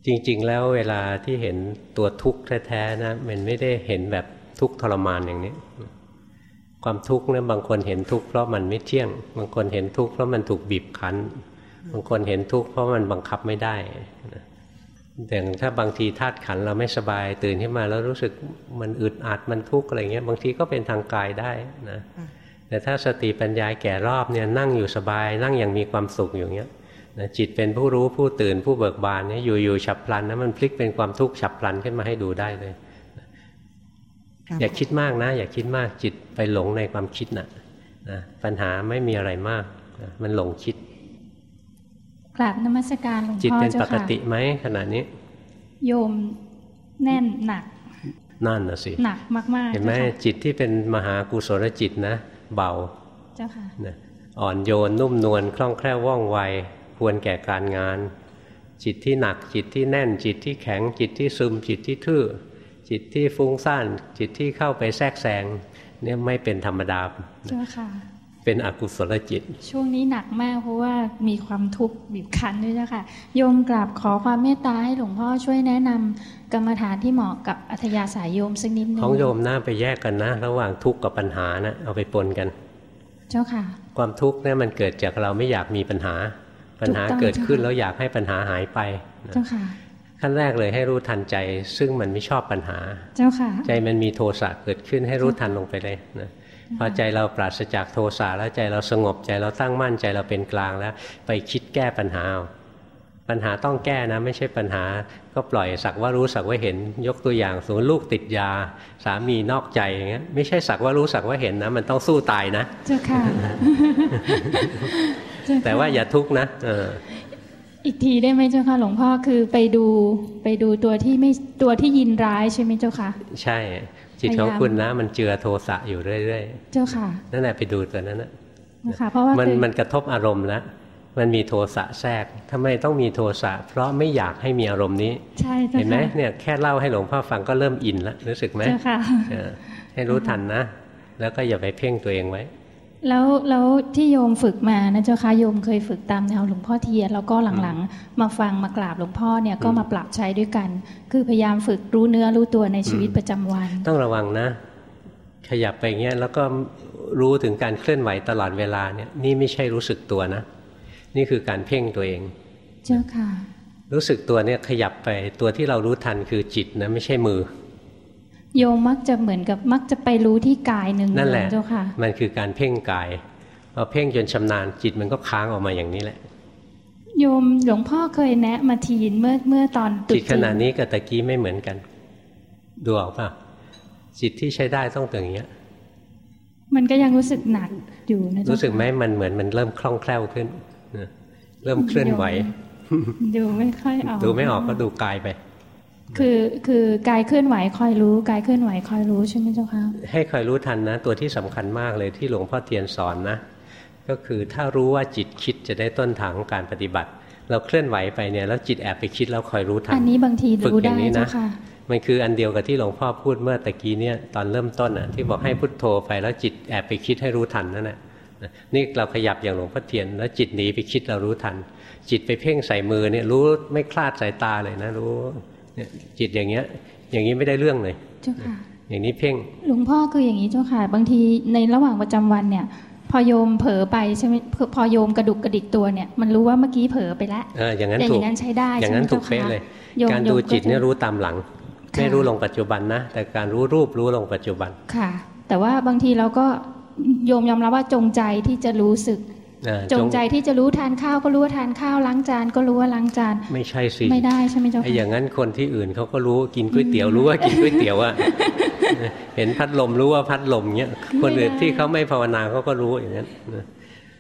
จริง ๆ แล้วเวลาที่เห็นตัวทุกข์แท้ๆนะมันไม่ได้เห็นแบบทุกข์ทรมานอย่างนี้ ความทุกข์เนี่ยบางคนเห็นทุกข์เพราะมันไม่เที่ยง บางคนเห็นทุกข์เพราะมันถูกบีบคั้น บางคนเห็นทุกข์เพราะมันบังคับไม่ได้แต่ถ้าบางทีธาตุขันเราไม่สบายตื่นขึ้นมาแล้วรู้สึกมันอึดอัดมันทุกข์อะไรเงี้ยบางทีก็เป็นทางกายได้นะแต่ถ้าสติปัญญาแก่รอบเนี่ยนั่งอยู่สบาย นั่งอย่างมีความสุขอย่างเงี้ยนะจิตเป็นผู้รู้ผู้ตื่นผู้เบิกบานเนี่ยอยู่ๆฉับพลันนะมันพลิกเป็นความทุกข์ฉับพลันขึ้นมาให้ดูได้เลย อย่าคิดมากนะ อย่าคิดมากจิตไปหลงในความคิดนะนะปัญหาไม่มีอะไรมากนะมันหลงคิดกราบนมัสการหลวงพ่อจิตเป็นปกติไหมขณะนี้ โยมแน่นหนัก นั่นนะสิหนักมากๆเห็นไหมจิตที่เป็นมหากุศลจิตนะ เบาเจ้าค่ะอ่อนโยนนุ่มนวลคล่องแคล่วว่องไวควรแก่การงาน จิตที่หนักจิตที่แน่นจิตที่แข็งจิตที่ซึมจิตที่ทื่อ จิตที่ฟุ้งซ่านจิตที่เข้าไปแทรกแซงเนี่ยไม่เป็นธรรมดาเจ้าค่ะเป็นอกุศลจิต ช่วงนี้หนักมากเพราะว่ามีความทุกข์บีบคั้นด้วยนะคะโยมกราบขอความเมตตาให้หลวงพ่อช่วยแนะนำกรรมฐานที่เหมาะกับอัธยาศัยโยมสักนิดนึงของโยมน่าไปแยกกันนะ ระหว่างทุกข์กับปัญหานะเอาไปปนกัน เจ้าค่ะ ความทุกข์เนี่ยมันเกิดจากเราไม่อยากมีปัญหา ปัญหาเกิดขึ้นแล้วอยากให้ปัญหาหายไปเจ้าค่ะ ขั้นแรกเลยให้รู้ทันใจ ซึ่งมันไม่ชอบปัญหา เจ้าค่ะ ใจมันมีโทสะเกิดขึ้นให้รู้ทันลงไปเลยนะพอใจเราปราศจากโทสะแล้วใจเราสงบใจเราตั้งมั่นใจเราเป็นกลางแล้ว ไปคิดแก้ปัญหาปัญหาต้องแก้นะ ไม่ใช่ปัญหาก็ปล่อยสักว่ารู้สักว่าเห็น ยกตัวอย่างสมมติลูกติดยา สามีนอกใจอย่างเงี้ยไม่ใช่สักว่ารู้สักว่าเห็นนะ มันต้องสู้ตายนะเจ้าค่ะแต่ว่าอย่าทุกข์นะเอออีกทีได้ไหมเจ้าค่ะหลวงพ่อคือไปดูไปดูตัวที่ไม่ตัวที่ยินร้ายใช่ไหมเจ้าค่ะ ใช่ จิตของคุณนะ มันเจือโทสะอยู่เรื่อยๆ เจ้าค่ะ นั่นแหละไปดูตัวนั้นนะค่ะเพราะว่ามันมันกระทบอารมณ์แล้วมันมีโทสะแทรกทำไมต้องมีโทสะเพราะไม่อยากให้มีอารมณ์นี้ ใช่เห็นไหมเนี่ยแค่เล่าให้หลวงพ่อฟังก็เริ่มอินแล้วรู้สึกไหมเจ้าค่ะให้รู้ทันนะ แล้วก็อย่าไปเพ่งตัวเองไว้ แล้วแล้วที่โยมฝึกมานะเจ้าค่ะโยมเคยฝึกตามแนวหลวงพ่อเทียนแล้วก็หลังๆ มาฟังมากราบหลวงพ่อเนี่ยก็มาปรับใช้ด้วยกัน คือพยายามฝึกรู้เนื้อรู้ตัวในชีวิตประจำวัน ต้องระวังนะ ขยับไปเงี้ยแล้วก็รู้ถึงการเคลื่อนไหวตลอดเวลาเนี่ยนี่ไม่ใช่รู้สึกตัวนะ นี่คือการเพ่งตัวเอง เจ้าค่ะ รู้สึกตัวเนี่ยขยับไปตัวที่เรารู้ทันคือจิตนะไม่ใช่มือ โยมมักจะเหมือนกับมักจะไปรู้ที่กายหนึ่งนั่นแหละเจ้าค่ะ มันคือการเพ่งกายพพอเพ่งจนชำนาญจิตมันก็ค้างออกมาอย่างนี้แหละ โยมหลวงพ่อเคยแนะมาทีนเมื่อเมื่อตอนตุจิตขนาดนี้กับตะกี้ไม่เหมือนกัน ดูออกป่ะจิตที่ใช้ได้ต้องตึงอย่างเงี้ย มันก็ยังรู้สึกหนักอยู่นะรู้สึกไหมมันเหมือนมันเริ่มคล่องแคล่วขึ้นนะเริ่มเคลื่อนไหว ดูไม่ค่อยออกดูไม่ออกก็ดูกายไป คือคือกายเคลื่อนไหวคอยรู้กายเคลื่อนไหวคอยรู้ใช่ไหมเจ้าคะให้คอยรู้ทันนะ ตัวที่สำคัญมากเลยที่หลวงพ่อเทียนสอนนะ ก็คือถ้ารู้ว่าจิตคิดจะได้ต้นทางของการปฏิบัติ เราเคลื่อนไหวไปเนี่ยแล้วจิตแอบไปคิดแล้วคอยรู้ทันอันนี้บางทีฝึกรู้อได้ย่างนี้เจ้านะค่ะมันคืออันเดียวกับที่หลวงพ่อพูดเมื่อตะกี้เนี่ยตอนเริ่มต้นอะที่บอกให้พุทโธไปแล้วจิตแอบไปคิดให้รู้ทันนั่นแหละนี่เราขยับอย่างหลวงพ่อเทียน แล้วจิตหนีไปคิดเรารู้ทัน จิตไปเพ่งใส่มือเนี่ยรู้ไม่คลาดสายตาเลยนะรู้ เนี่ยจิตอย่างเงี้ย อย่างนี้ไม่ได้เรื่องเลย เจ้าค่ะ อย่างนี้เพ่ง หลวงพ่อคืออย่างนี้เจ้าค่ะ บางทีในระหว่างประจำวันเนี่ย พอโยมเผลอไปใช่ไหมพอโยมกระดุกกระดิกตัวเนี่ย มันรู้ว่าเมื่อกี้เผลอไปแล้วเอออย่างนั้นอย่างถูกนั้นใช้ได้อย่างนั้นใช่ไหมถูกเป๊ะจ้าค่ะเลยโยมการดูโยมจิตเนี่ยก็จะรู้ตามหลังค่ะไม่รู้ลงปัจจุบันนะ แต่การรู้รูปรู้ลงปัจจุบันค่ะ แต่ว่าบางทีเราก็โยมยอมรับว่าจงใจที่จะรู้สึกอ่า จงใจที่จะรู้ทานข้าวก็รู้ว่าทานข้าวล้างจานก็รู้ว่าล้างจาน ไม่ใช่สิไม่ได้ใช่ไหมเจ้าไอ้ค่ะอย่างนั้นคนที่อื่นเขาก็รู้กินก๋วยเตี๋ยวรู้ว่ากินก๋วยเตี๋ยวอะเห็นพัดลมรู้ว่าพัดลมเงี้ยคนอื่นที่เขาไม่ภาวนาเขาก็รู้อย่างนั้นนะ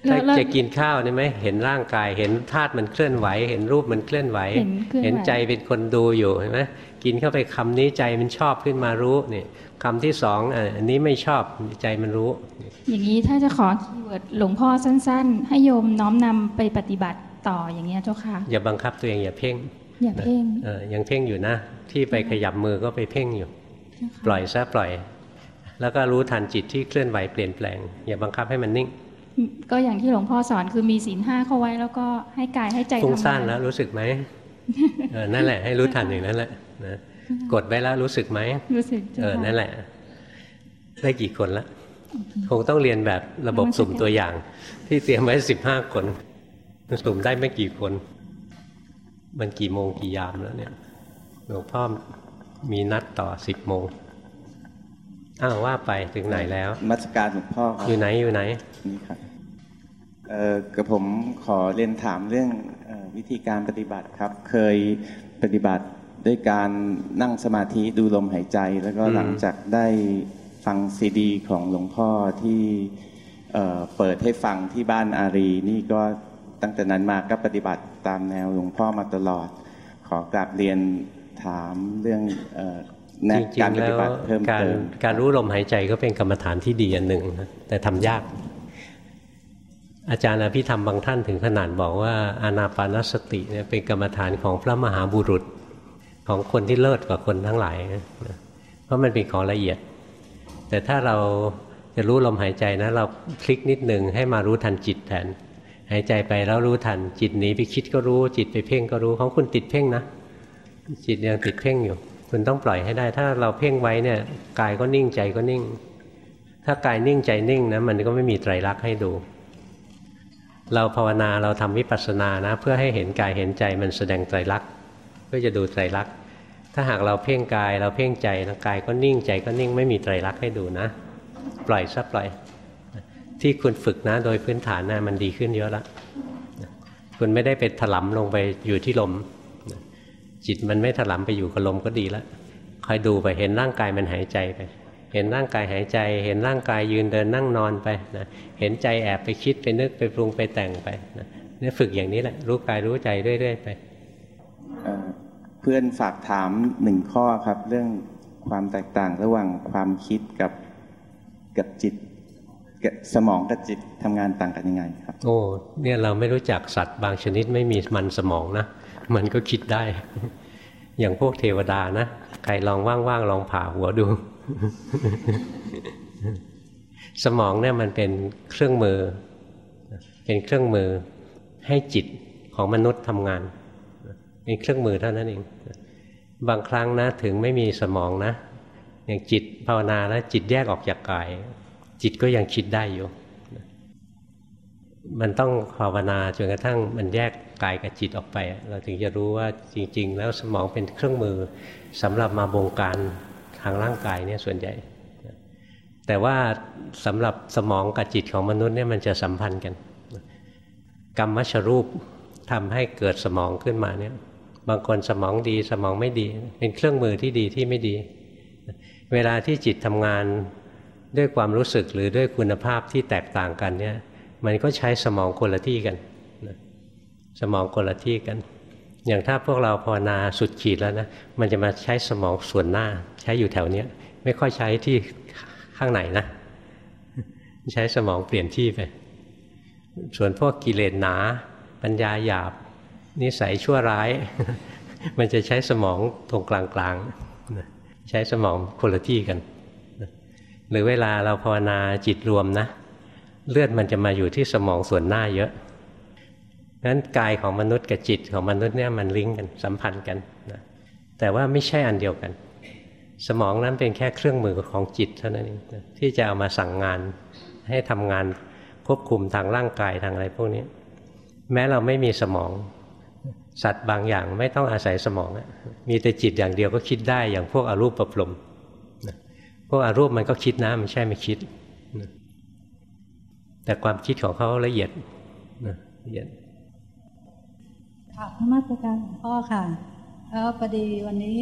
แล้ถ้าวแล้วจะกินข้าวนี่ไหมเห็นร่างกาย เห็นธาตุมันเคลื่อนไหว เห็นรูปมันเคลื่อนไหว เห็นเคลื่อนไหวเห็นใจเป็นคนดูอยู่เห็นไหมกินเข้าไปคำนี้ใจมันชอบขึ้นมารู้นี่ คำที่สองอะอันนี้ไม่ชอบใจมันรู้ อย่างนี้ถ้าจะขอ keyword หลวงพ่อสั้น ๆ ให้โยมน้อมนำไปปฏิบัติต่ออย่างเงี้ยเจ้าค่ะ อย่าบังคับตัวเองอย่าเพ่งอย่าเพ่งเออยังเพ่งอยู่นะ ที่ไปขยับมือก็ไปเพ่งอยู่เจ้าค่ะปล่อยซะปล่อย แล้วก็รู้ทันจิตที่เคลื่อนไหวเปลี่ยนแปลง อย่าบังคับให้มันนิ่ง ก็อย่างที่หลวงพ่อสอนคือมีศีลห้าเข้าไว้ แล้วก็ให้กายให้ใจฟุ้งทำซ่านงานแล้วรู้สึกไหมเออนั่นแหละให้รู้ทันอย่างนั้นแหละนะ กดไว้แล้วรู้สึกไหมรู้สึกเจ้าเออค่ะนั่นแหละ ได้กี่คนละคงต้องเรียนแบบระบบสุ่มตัวอย่าง ที่เตรียมไว้สิบห้าคนสุ่มได้ไม่กี่คน มันกี่โมงกี่ยามแล้วเนี่ยหลวงพ่อมีนัดต่อสิบโมงอ้าวว่าไปถึงไหนแล้วมัสการหลวงพ่อครัอยู่ไหนอยู่ไหนนี่ครับเอ่อกระผมขอเรียนถามเรื่องเออวิธีการปฏิบัติครับ เคยปฏิบัติ ด้วยการนั่งสมาธิดูลมหายใจ แล้วก็อืมหลังจากได้ฟังซีดี ของหลวงพ่อที่เอ่อเปิดให้ฟังที่บ้านอารีนี่ก็ตั้งแต่นั้นมาก็ปฏิบัติตามแนวหลวงพ่อมาตลอด ขอกราบเรียนถามเรื่องเอ่อแนจวริการงๆปแล้ฏิวบัติเพิ่มการเติมการรู้ลมหายใจก็เป็นกรรมฐานที่ดีอันหนึ่งนะแต่ทำยาก อาจารย์อภิธรรมบางท่านถึงขนาดบอกว่าอานาปานสติเนี่ยเป็นกรรมฐานของพระมหาบุรุษ ของคนที่เลิศกว่าคนทั้งหลาย เพราะมันเป็นของละเอียด แต่ถ้าเราจะรู้ลมหายใจนะเราคลิกนิดหนึ่งให้มารู้ทันจิตแทน หายใจไปแล้วรู้ทันจิตหนีไปคิดก็รู้จิตไปเพ่งก็รู้ของคุณติดเพ่งนะ จิตยังติดเพ่งอยู่ คุณต้องปล่อยให้ได้ ถ้าเราเพ่งไว้เนี่ยกายก็นิ่งใจก็นิ่ง ถ้ากายนิ่งใจนิ่งนะมันก็ไม่มีไตรลักษณ์ให้ดูเราภาวนาเราทำวิปัสสนานะ เพื่อให้เห็นกายเห็นใจมันแสดงไตรลักษณ์ เพื่อจะดูไตรลักษณ์ถ้าหากเราเพ่งกายเราเพ่งใจนะกายก็นิ่งใจก็นิ่งไม่มีไตรลักษณ์ให้ดูนะ ปล่อยซะปล่อย ที่คุณฝึกนะโดยพื้นฐานนะมันดีขึ้นเยอะแล้วคุณไม่ได้ไปถลำลงไปอยู่ที่ลม จิตมันไม่ถลำไปอยู่กับลมก็ดีแล้วคอยดูไปเห็นร่างกายมันหายใจไป เห็นร่างกายหายใจ เห็นร่างกายยืนเดินนั่งนอนไปนะเห็นใจแอบไปคิดไปนึกไปปรุงไปแต่งไปนะเนี่ยฝึกอย่างนี้แหละ รู้กายรู้ใจเรื่อยๆไป เพื่อนฝากถามหนึ่งข้อครับ เรื่องความแตกต่างระหว่างความคิดกับกับจิตสมองกับจิตทำงานต่างกันยังไงครับ โอ้เนี่ยเราไม่รู้จักสัตว์บางชนิดไม่มีมันสมองนะ มันก็คิดได้ อย่างพวกเทวดานะใครลองว่างๆลองผ่าหัวดู สมองเนี่ยมันเป็นเครื่องมือ เป็นเครื่องมือให้จิตของมนุษย์ทำงาน เป็นเครื่องมือเท่านั้นเอง บางครั้งนะถึงไม่มีสมองนะ อย่างจิตภาวนาแล้วจิตแยกออกจากกาย จิตก็ยังคิดได้อยู่ มันต้องภาวนาจนกระทั่งมันแยกกายกับจิตออกไป เราถึงจะรู้ว่าจริง ๆ แล้วสมองเป็นเครื่องมือสำหรับมาบงการทางร่างกายเนี่ยส่วนใหญ่ แต่ว่าสำหรับสมองกับจิตของมนุษย์เนี่ยมันจะสัมพันธ์กัน กรรมมชรูปทำให้เกิดสมองขึ้นมาเนี่ย บางคนสมองดีสมองไม่ดี เป็นเครื่องมือที่ดีที่ไม่ดี เวลาที่จิตทำงานด้วยความรู้สึกหรือด้วยคุณภาพที่แตกต่างกันเนี่ย มันก็ใช้สมองคนละที่กัน สมองคนละที่กัน อย่างถ้าพวกเราภาวนาสุดขีดแล้วนะมันจะมาใช้สมองส่วนหน้า ใช้อยู่แถวเนี้ยไม่ค่อยใช้ที่ข้างไหนนะ ใช้สมองเปลี่ยนที่ไปส่วนพวกกิเลสหนา ปัญญาหยาบ นิสัยชั่วร้าย มันจะใช้สมองตรงกลางๆใช้สมองคนละที่กัน หรือเวลาเราภาวนาจิตรวมนะ เลือดมันจะมาอยู่ที่สมองส่วนหน้าเยอะนั้นกายของมนุษย์กับจิตของมนุษย์เนี่ยมันลิงก์กันสัมพันธ์กันนะแต่ว่าไม่ใช่อันเดียวกัน สมองนั้นเป็นแค่เครื่องมือของจิตเท่านั้นเองที่จะเอามาสั่งงานให้ทำงานควบคุมทางร่างกายทางอะไรพวกนี้ แม้เราไม่มีสมอง สัตว์บางอย่างไม่ต้องอาศัยสมอง มีแต่จิตอย่างเดียวก็คิดได้อย่างพวกอรูปประพรมพวกอารูปมันก็คิดนะมันใช่ไม่คิด แต่ความคิดของเขาละเอียดละเอียดค่ะพระมาตรการหลวงพ่อค่ะ แล้วพอดีวันนี้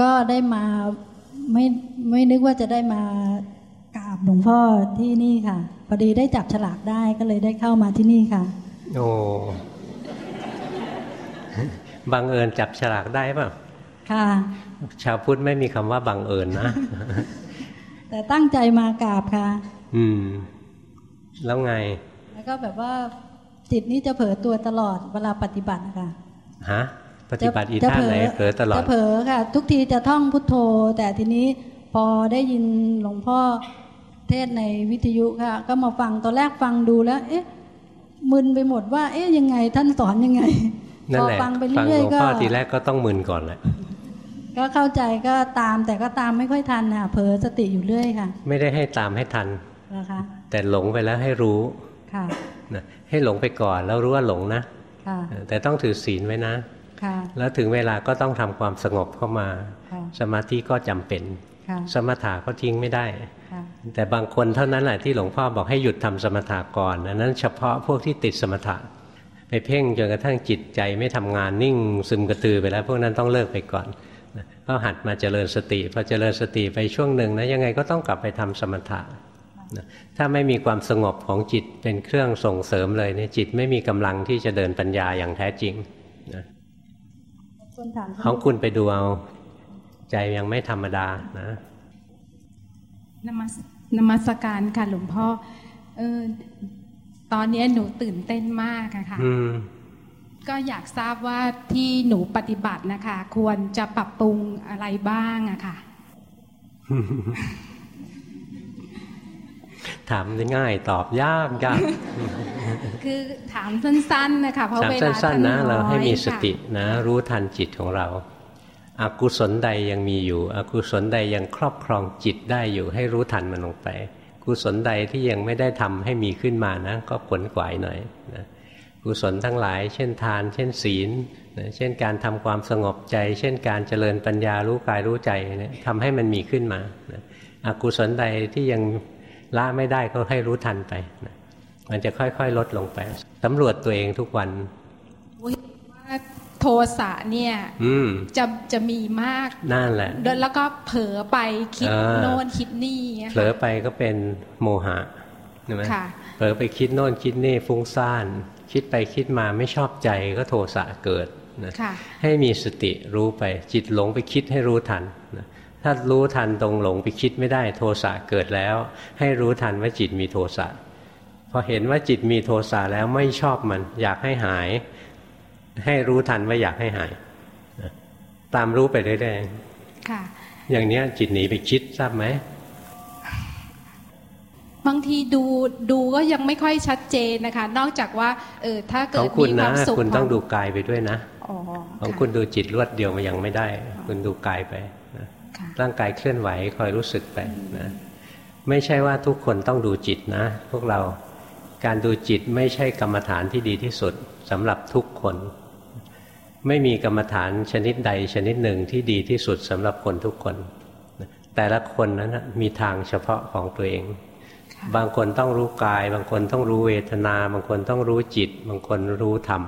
ก็ได้มาไม่ไม่นึกว่าจะได้มากราบหลวงพ่อที่นี่ค่ะ พอดีได้จับฉลากได้ก็เลยได้เข้ามาที่นี่ค่ะ โอ้ บังเอิญจับฉลากได้ป่ะค่ะ ชาวพุทธไม่มีคำว่าบังเอิญนะ แต่ตั้งใจมากราบค่ะ อืม แล้วไง แล้วก็แบบว่าจิตนี้จะเผลอตัวตลอดเวลาปฏิบัตินะคะฮะปฏิบัติอีท่าไหนเผลอตลอดจะเผลอค่ะ ทุกทีจะท่องพุทโธ แต่ทีนี้พอได้ยินหลวงพ่อเทศในวิทยุค่ะ ก็มาฟังตอนแรกฟังดูแล้ว เอ๊ะมึนไปหมดว่า เอ๊ะยังไงท่านสอนยังไง นั่นแหละฟังไปเรื่อยๆก็พ่อทีแรกก็ต้องมึนก่อนแหละก็เข้าใจก็ตามแต่ก็ตามไม่ค่อยทันค่ะเผลอสติอยู่เรื่อยค่ะ ไม่ได้ให้ตามให้ทันนะคะแต่หลงไปแล้วให้รู้ค่ะนะให้หลงไปก่อนแล้วรู้ว่าหลงนะค่ะแต่ต้องถือศีลไว้นะค่ะแล้วถึงเวลาก็ต้องทำความสงบเข้ามา สมาธิก็จำเป็น สมถะก็ทิ้งไม่ได้ แต่บางคนเท่านั้นแหละที่หลวงพ่อบอกให้หยุดทำสมถะก่อนอันนั้นเฉพาะพวกที่ติดสมถะ ไปเพ่งจนกระทั่งจิตใจไม่ทำงานนิ่งซึมกระตือไปแล้วพวกนั้นต้องเลิกไปก่อนก็หัดมาเจริญสติพอเจริญสติไปช่วงหนึ่งนะยังไงก็ต้องกลับไปทำสมถะถ้าไม่มีความสงบของจิตเป็นเครื่องส่งเสริมเลยเนี่ยจิตไม่มีกำลังที่จะเดินปัญญาอย่างแท้จริงนะของคุณไปดูเอาใจยังไม่ธรรมดานะนมัสนมัสการค่ะหลวงพ่อเออ ตอนนี้หนูตื่นเต้นมากอะค่ะก็อยากทราบว่าที่หนูปฏิบัตินะคะ ควรจะปรับปรุงอะไรบ้างอะค่ะ ถามง่ายตอบยากยากคือถามสั้น ๆ นะคะ เพราะเวลาสั้นๆนะเราให้มีสตินะ รู้ทันจิตของเราอากุศลใดยังมีอยู่อกุศลใดยังครอบครองจิตได้อยู่ ให้รู้ทันมันลงไป กุศลใดที่ยังไม่ได้ทำให้มีขึ้นมานะ ก็ขวนขวายหน่อยนะกุศลทั้งหลาย เช่นทาน เช่นศีลนะเช่นการทำความสงบใจ เช่นการเจริญปัญญารู้กายรู้ใจเนี่ยทำให้มันมีขึ้นมานะอกุศลใดที่ยังละไม่ได้ก็ให้รู้ทันไปนะมันจะค่อยๆ ลดลงไปสำรวจตัวเองทุกวัน โทสะเนี่ยจะจะมีมากนั่นแหละ แล้วก็เผลอไปคิดโน่นคิดนี่เผลอไปก็เป็นโมหะใช่ไหมเผลอไปคิดโน่นคิดนี่ฟุ้งซ่าน คิดไปคิดมาไม่ชอบใจก็โทสะเกิดนะให้มีสติรู้ไปจิตหลงไปคิดให้รู้ทันนะถ้ารู้ทันตรงหลงไปคิดไม่ได้โทสะเกิดแล้ว ให้รู้ทันว่าจิตมีโทสะพอเห็นว่าจิตมีโทสะแล้วไม่ชอบมัน อยากให้หาย ให้รู้ทันว่าอยากให้หาย ตามรู้ไปเรื่อยๆอย่างนี้จิตหนีไปคิดทราบไหมบางทีดูดูก็ยังไม่ค่อยชัดเจนนะคะ นอกจากว่า เออถ้าเกิดมีความสุขคุณต้องดูกายไปด้วยนะของคุณดูจิตรวดเดียวมันยังไม่ได้ คุณดูกายไปนะร่างกายเคลื่อนไหวคอยรู้สึกไปนะ ไม่ใช่ว่าทุกคนต้องดูจิตนะ พวกเรา การดูจิตไม่ใช่กรรมฐานที่ดีที่สุดสำหรับทุกคน ไม่มีกรรมฐานชนิดใดชนิดหนึ่งที่ดีที่สุดสำหรับคนทุกคน แต่ละคนนั้นมีทางเฉพาะของตัวเอง บางคนต้องรู้กาย บางคนต้องรู้เวทนา บางคนต้องรู้จิต บางคนรู้ธรรม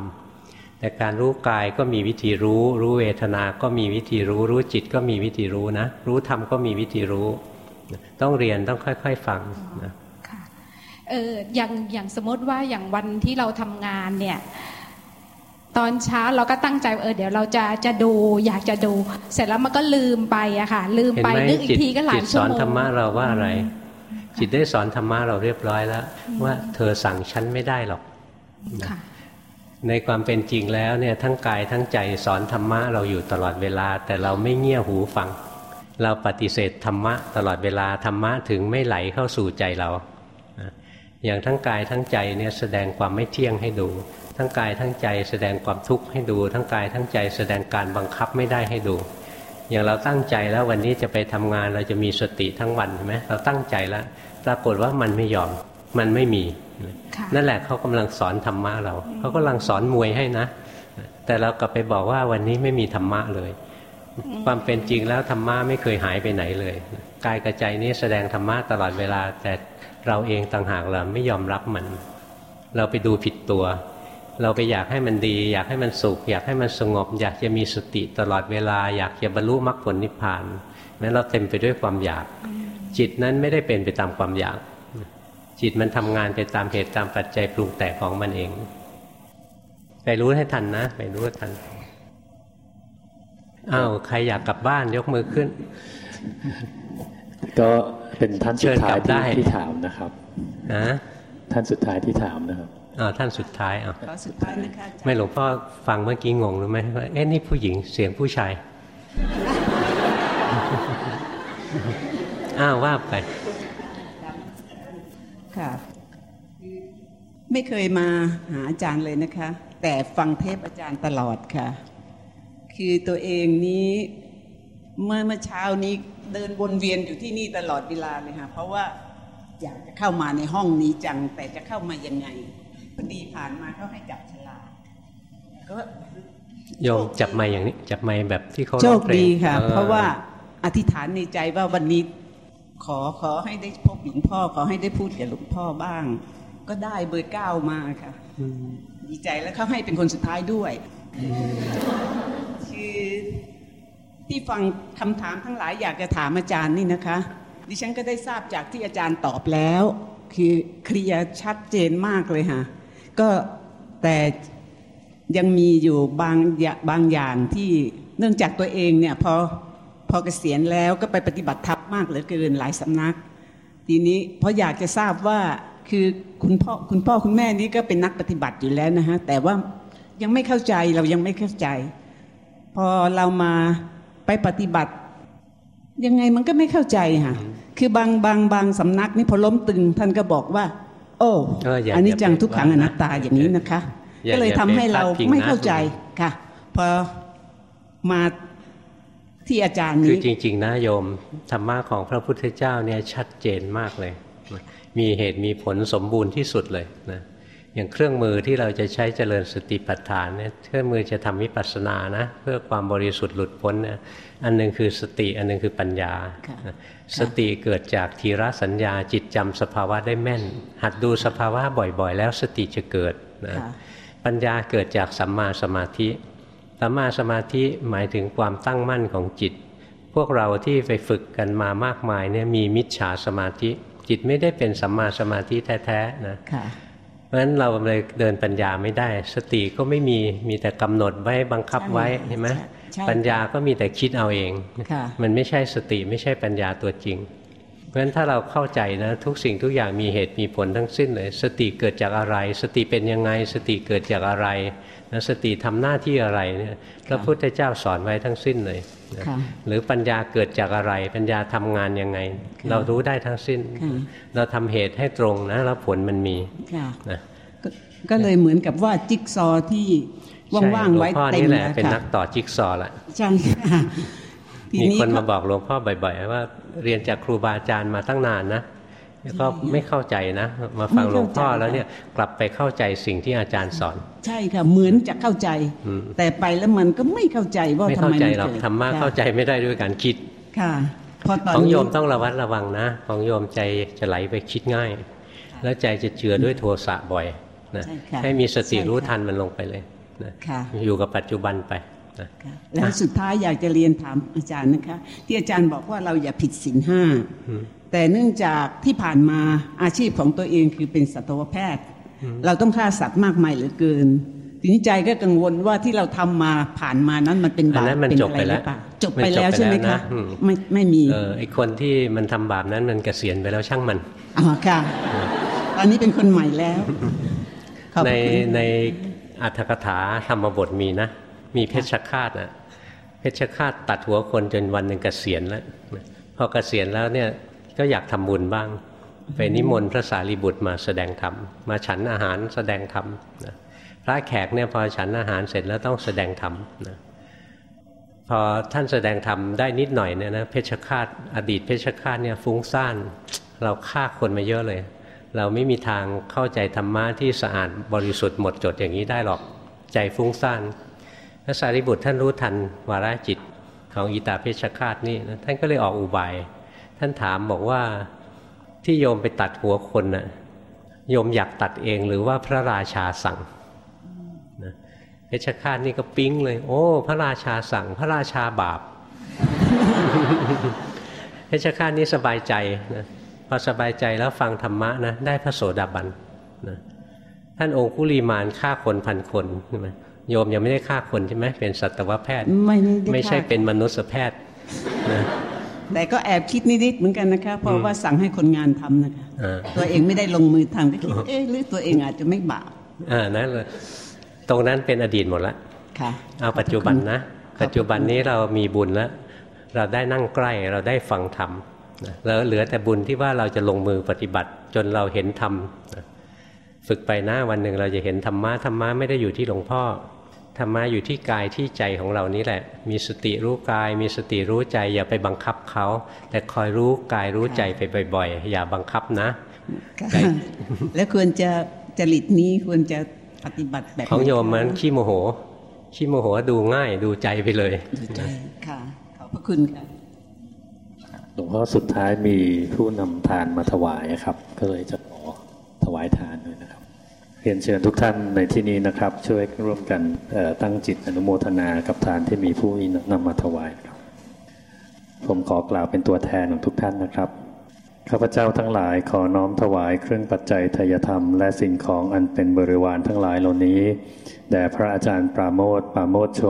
แต่การรู้กายก็มีวิธีรู้ รู้เวทนา ก็มีวิธีรู้ รู้จิตก็มีวิธีรู้นะ รู้ธรรมก็มีวิธีรู้ ต้องเรียนต้องค่อย ๆ ฟังนะ เอออย่างอย่างสมมติว่าอย่างวันที่เราทำงานเนี่ยตอนเช้าเราก็ตั้งใจเออเดี๋ยวเราจะจะดูอยากจะดู เสร็จแล้วมันก็ลืมไปอะค่ะ ลืมไปนึกอีกทีก็หลายชั่วโมงจิตสอนธรรมะเราว่าอะไร จิตได้สอนธรรมะเราเรียบร้อยแล้ว ว่าเธอสั่งฉันไม่ได้หรอกในความเป็นจริงแล้วเนี่ยทั้งกายทั้งใจสอนธรรมะเราอยู่ตลอดเวลา แต่เราไม่เงี่ยหูฟัง เราปฏิเสธธรรมะตลอดเวลาธรรมะถึงไม่ไหลเข้าสู่ใจเรา อย่างทั้งกายทั้งใจเนี่ยแสดงความไม่เที่ยงให้ดู ทั้งกายทั้งใจแสดงความทุกข์ให้ดู ทั้งกายทั้งใจแสดงการบังคับไม่ได้ให้ดู อย่างเราตั้งใจแล้ววันนี้จะไปทำงานเราจะมีสติทั้งวันใช่ไหมเราตั้งใจแล้วปรากฏว่ามันไม่ยอมมันไม่มี นั่นแหละเขากำลังสอนธรรมะเราเขากำลังสอนมวยให้นะ แต่เรากลับไปบอกว่าวันนี้ไม่มีธรรมะเลย ความเป็นจริงแล้วธรรมะไม่เคยหายไปไหนเลยกายกับใจนี้แสดงธรรมะตลอดเวลาแต่ เราเองต่างหากเราไม่ยอมรับมัน เราไปดูผิดตัว เราไปอยากให้มันดี อยากให้มันสุข อยากให้มันสงบ อยากจะมีสติตลอดเวลา อยากจะบรรลุมรรคผลนิพพานนั้นเราเต็มไปด้วยความอยาก จิตนั้นไม่ได้เป็นไปตามความอยาก จิตมันทำงานไปตามเหตุตามปัจจัยปรุงแต่งของมันเอง ไปรู้ให้ทันนะไปรู้ให้ทันอ้าวใครอยากกลับบ้านยกมือขึ้น ก็เป็นท่านสุดท้ายที่ที่ถามนะครับนะท่านสุดท้ายที่ถามนะครับอ่าท่านสุดท้ายอะสุดท้ายนะคะไม่หลวงพ่อฟังเมื่อกี้งงหรือไม่ว่าเอ๊ะนี่ผู้หญิงเสียงผู้ชายอ้าวว่าไปค่ะไม่เคยมาหาอาจารย์เลยนะคะ แต่ฟังเทปอาจารย์ตลอดค่ะ คือตัวเองนี้ เมื่อเมื่อเช้านี้เดินวนเวียนอยู่ที่นี่ตลอดเวลาเลยค่ะเพราะว่าอยากจะเข้ามาในห้องนี้จัง แต่จะเข้ามายังไงพอดีผ่านมาเขาให้จับฉลากก็โยมจับไม้อย่างนี้ จับไม้แบบที่เขาโชคดีค่ะ เพราะว่าอธิษฐานในใจว่าวันนี้ขอขอให้ได้พบหลวงพ่อ ขอให้ได้พูดกับหลวงพ่อบ้าง ก็ได้เบอร์เก้ามาค่ะดีใจแล้วเขาให้เป็นคนสุดท้ายด้วย คือ ที่ฟังคำถามทั้งหลายอยากจะถามอาจารย์นี่นะคะ ดิฉันก็ได้ทราบจากที่อาจารย์ตอบแล้ว คือเคลียร์ชัดเจนมากเลยค่ะก็แต่ยังมีอยู่บางบางอย่างที่เนื่องจากตัวเองเนี่ยพอพอเกษียณแล้วก็ไปปฏิบัติธรรมมากเหลือเกินหลายสำนัก ทีนี้เพราะอยากจะทราบว่าคือคุณพ่อคุณพ่อคุณแม่นี้ก็เป็นนักปฏิบัติอยู่แล้วนะฮะแต่ว่ายังไม่เข้าใจเรายังไม่เข้าใจ พอเรามา ไปปฏิบัติ ยังไงมันก็ไม่เข้าใจค่ะคือบางบางบางสำนักนี่พอล้มตึงท่านก็บอกว่า โอ้อันนี้จังทุกขังอนัตตาอย่างนี้นะคะ ก็เลยทำให้เราไม่เข้าใจค่ะ พอมาที่อาจารย์นี้คือจริง ๆ นะโยมธรรมะของพระพุทธเจ้าเนี่ยชัดเจนมากเลย มีเหตุมีผลสมบูรณ์ที่สุดเลยนะ อย่างเครื่องมือที่เราจะใช้เจริญสติปัฏฐานเนี่ยเครื่องมือจะทำวิปัสสนานะเพื่อความบริสุทธิ์หลุดพ้นเนี่ยอันนึงคือสติอันนึงคือปัญญา สติเกิดจากทีระสัญญาจิตจำสภาวะได้แม่น หัดดูสภาวะบ่อยๆ แล้วสติจะเกิดนะปัญญาเกิดจากสัมมาสมาธิสัมมาสมาธิหมายถึงความตั้งมั่นของจิต พวกเราที่ไปฝึกกันมามากมายเนี่ยมีมิจฉาสมาธิ จิตไม่ได้เป็นสัมมาสมาธิแท้ๆนะเพ ราะฉะนั้นเราเลยเดินปัญญาไม่ได้ สติก็ไม่มีมีแต่กำหนดไว้บังคับไว้เห็นไหมปัญญาก็มีแต่คิดเอาเองมันไม่ใช่สติไม่ใช่ปัญญาตัวจริง เพราะฉะนั้นถ้าเราเข้าใจนะทุกสิ่งทุกอย่างมีเหตุมีผลทั้งสิ้นเลย สติเกิดจากอะไร สติเป็นยังไง สติเกิดจากอะไร นะสติทำหน้าที่อะไรเนี่ยพระพุทธเจ้าสอนไว้ทั้งสิ้นเลยหรือปัญญาเกิดจากอะไร ปัญญาทำงานยังไง เรารู้ได้ทั้งสิ้น เราทำเหตุให้ตรงนะแล้วผลมันมีนะก็เลยเหมือนกับว่าจิ๊กซอที่ว่างๆไว้เต็มแล้วค่ะเป็นนักต่อจิ๊กซอละใช่ค่ะมีคนมาบอกหลวงพ่อบ่อย ๆ ว่าเรียนจากครูบาอาจารย์มาตั้งนานนะ ก็ไม่เข้าใจนะ มาฟังหลวงพ่อแล้วเนี่ยกลับไปเข้าใจสิ่งที่อาจารย์สอน ใช่ค่ะเหมือนจะเข้าใจ แต่ไปแล้วมันก็ไม่เข้าใจว่าทำไมไม่เข้าใจหรอกธรรมะเข้าใจไม่ได้ด้วยการคิดค่ะของโยมต้องระวัดระวังนะ ของโยมใจจะไหลไปคิดง่าย แล้วใจจะเจือด้วยโทสะบ่อยนะให้มีสติรู้ทันมันลงไปเลยนะอยู่กับปัจจุบันไปนะแล้วสุดท้ายอยากจะเรียนถามอาจารย์นะคะ ที่อาจารย์บอกว่าเราอย่าผิดศีลห้า แต่เนื่องจากที่ผ่านมาอาชีพของตัวเองคือเป็นสัตวแพทย์ เราต้องฆ่าสัตว์มากมายเหลือเกินทีนี้ใจก็กังวลว่าที่เราทำมาผ่านมานั้นมันเป็นบาปเป็นอะไรหรือเปล่าจบไปแล้วใช่ไหมคะไม่ไม่มีเออไอคนที่มันทำบาปนั้นมันเกษียณไปแล้วช่างมันอ๋อค่ะตอนนี้เป็นคนใหม่แล้ว ในในอัตถกถาธรรมบทมีนะ มีเพชฌฆาตนะเพชฌฆาตตัดหัวคนจนวันหนึ่งเกษียณแล้วพอเกษียณแล้วเนี่ย ก็อยากทำบุญบ้าง ไปนิมนต์พระสารีบุตรมาแสดงธรรมมาฉันอาหารแสดงธรรมนะพระแขกเนี่ยพอฉันอาหารเสร็จแล้วต้องแสดงธรรมนะพอท่านแสดงธรรมได้นิดหน่อยเนี่ยนะเพชฌฆาตอดีตเพชฌฆาตเนี่ยฟุ้งซ่านเราฆ่าคนมาเยอะเลย เราไม่มีทางเข้าใจธรรมะที่สะอาดบริสุทธิ์หมดจดอย่างนี้ได้หรอกใจฟุ้งซ่านพระสารีบุตรท่านรู้ทันวาระจิตของอิตาเพชฌฆาตนี่นะท่านก็เลยออกอุบาย ท่านถามบอกว่าที่โยมไปตัดหัวคนนะ่ะโยมอยากตัดเองหรือว่าพระราชาสั่งเพชฌฆาตนี่ก็ปิ๊งเลย โอ้ พระราชาสั่ง พระราชาบาปเพชฌฆาตนี่สบายใจนะพอสบายใจแล้วฟังธรรมะนะได้พระโสดาบันนะท่านองคุลีมานฆ่าคนพันคนใช่ไหมโยมยังไม่ได้ฆ่าคนใช่ไหมเป็นสัตวแพทย์ ไม่ไม่ใช่เป็นมนุษยแพทย์นะ แต่ก็แอบคิดนิดๆเหมือนกันนะคะเพราะว่าสั่งให้คนงานทำนะคะตัวเองไม่ได้ลงมือทำก็คิดเอ๊ะหรือตัวเองอาจจะไม่บาปอ่านั่นเลยตรงนั้นเป็นอดีตหมดแล้วเอาปัจจุบันนะ ปัจจุบันนี้เรามีบุญแล้ว เราได้นั่งใกล้เราได้ฟังธรรมแล้วเหลือแต่บุญที่ว่าเราจะลงมือปฏิบัติ จนเราเห็นธรรมฝึกไปนะวันหนึ่งเราจะเห็นธรรมะธรรมะไม่ได้อยู่ที่หลวงพ่อ ธรรมะอยู่ที่กายที่ใจของเรานี้แหละ มีสติรู้กาย มีสติรู้ใจ อย่าไปบังคับเขา แต่คอยรู้กายรู้ใจไปบ่อยๆ อย่าบังคับนะแล้วควรจะจริตนี้ควรจะปฏิบัติแบบของโยมมันขี้โมโหขี้โมโหดูง่ายดูใจไปเลยดูใจค่ะขอบพระคุณค่ะหลวงพ่อสุดท้ายมีผู้นำทานมาถวายครับ ก็เลยจะขอถวายทานด้วยนะครับ เรียนเชิญทุกท่านในที่นี้นะครับ ช่วยร่วมกันตั้งจิตอนุโมทนากับทานที่มีผู้นำมาถวายครับ ผมขอกล่าวเป็นตัวแทนของทุกท่านนะครับข้าพเจ้าทั้งหลายขอน้อมถวายเครื่องปัจจัยทยธรรม และสิ่งของอันเป็นบริวารทั้งหลายเหล่านี้แด่พระอาจารย์ปราโมทปราโมทโช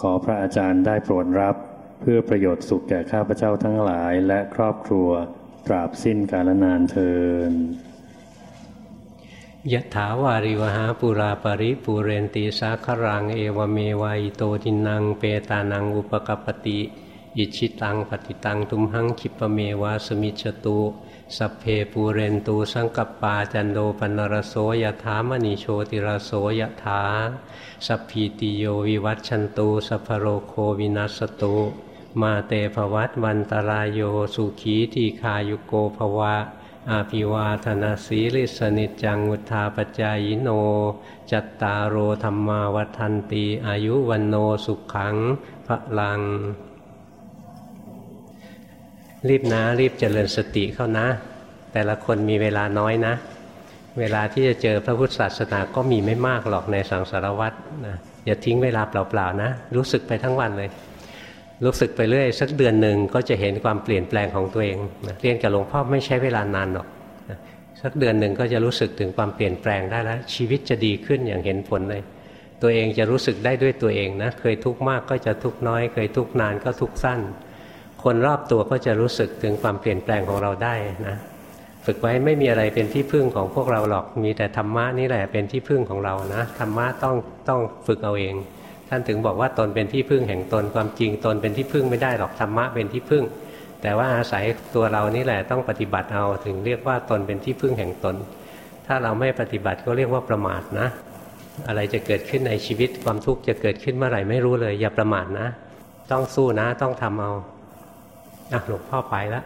ขอพระอาจารย์ได้โปรดรับ เพื่อประโยชน์สุขแก่ข้าพเจ้าทั้งหลายและครอบครัวตราบสิ้นกาลนานเทิน ยะถาวาริวหาปุราปริปูเรนตีสาครัง เอวเมวายโตทินังเปตานังอุปกปติอิจฉิตังปัตถิตัง ตุมหัง ขิปปะเมวะ สะมิชฌะตุสัพเพปูเรนตุ สังกัปปาจันโท ปัณณะระโส ยะถา มะณิ โชติระโส ยะถาสัพพีติโยวิวัชชันตุ สัพพะโรโควินัสสะตุมาเต ภะวัตวันตะราโยสุขีทีฆายุโก ภะวะ อะภิวาทะนะสีลิสสะ นิจจัง วุฑฒาปะจายิโน จัตตาโร ธัมมาวัฑฒันติ อายุวัณโณสุขังพระลัง รีบนะ รีบเจริญสติเข้านะ แต่ละคนมีเวลาน้อยนะ เวลาที่จะเจอพระพุทธศาสนาก็มีไม่มากหรอกในสังสารวัตรนะอย่าทิ้งเวลาเปล่าๆนะ รู้สึกไปทั้งวันเลย รู้สึกไปเรื่อยสักเดือนหนึ่งก็จะเห็นความเปลี่ยนแปลงของตัวเองนะเรียนกับหลวงพ่อไม่ใช้เวลานานหรอกนะสักเดือนหนึ่งก็จะรู้สึกถึงความเปลี่ยนแปลงได้แล้วชีวิตจะดีขึ้นอย่างเห็นผลเลย ตัวเองจะรู้สึกได้ด้วยตัวเองนะเคยทุกข์มากก็จะทุกข์น้อย เคยทุกข์นานก็ทุกข์สั้น คนรอบตัวก็จะรู้สึกถึงความเปลี่ยนแปลงของเราได้นะฝึกไว้ไม่มีอะไรเป็นที่พึ่งของพวกเราหรอกมีแต่ธรรมะนี่แหละเป็นที่พึ่งของเรานะธรรมะต้องต้องฝึกเอาเอง ท่านถึงบอกว่าตนเป็นที่พึ่งแห่งตนความจริงตนเป็นที่พึ่งไม่ได้หรอกธรรมะเป็นที่พึ่ง แต่ว่าอาศัยตัวเรานี่แหละต้องปฏิบัติเอาถึงเรียกว่าตนเป็นที่พึ่งแห่งตน ถ้าเราไม่ปฏิบัติก็เรียกว่าประมาทนะ อะไรจะเกิดขึ้นในชีวิตความทุกข์จะเกิดขึ้นเมื่อไหร่ไม่รู้เลย อย่าประมาทนะ ต้องสู้นะต้องทำเอาอะหลวงพ่อไปแล้ว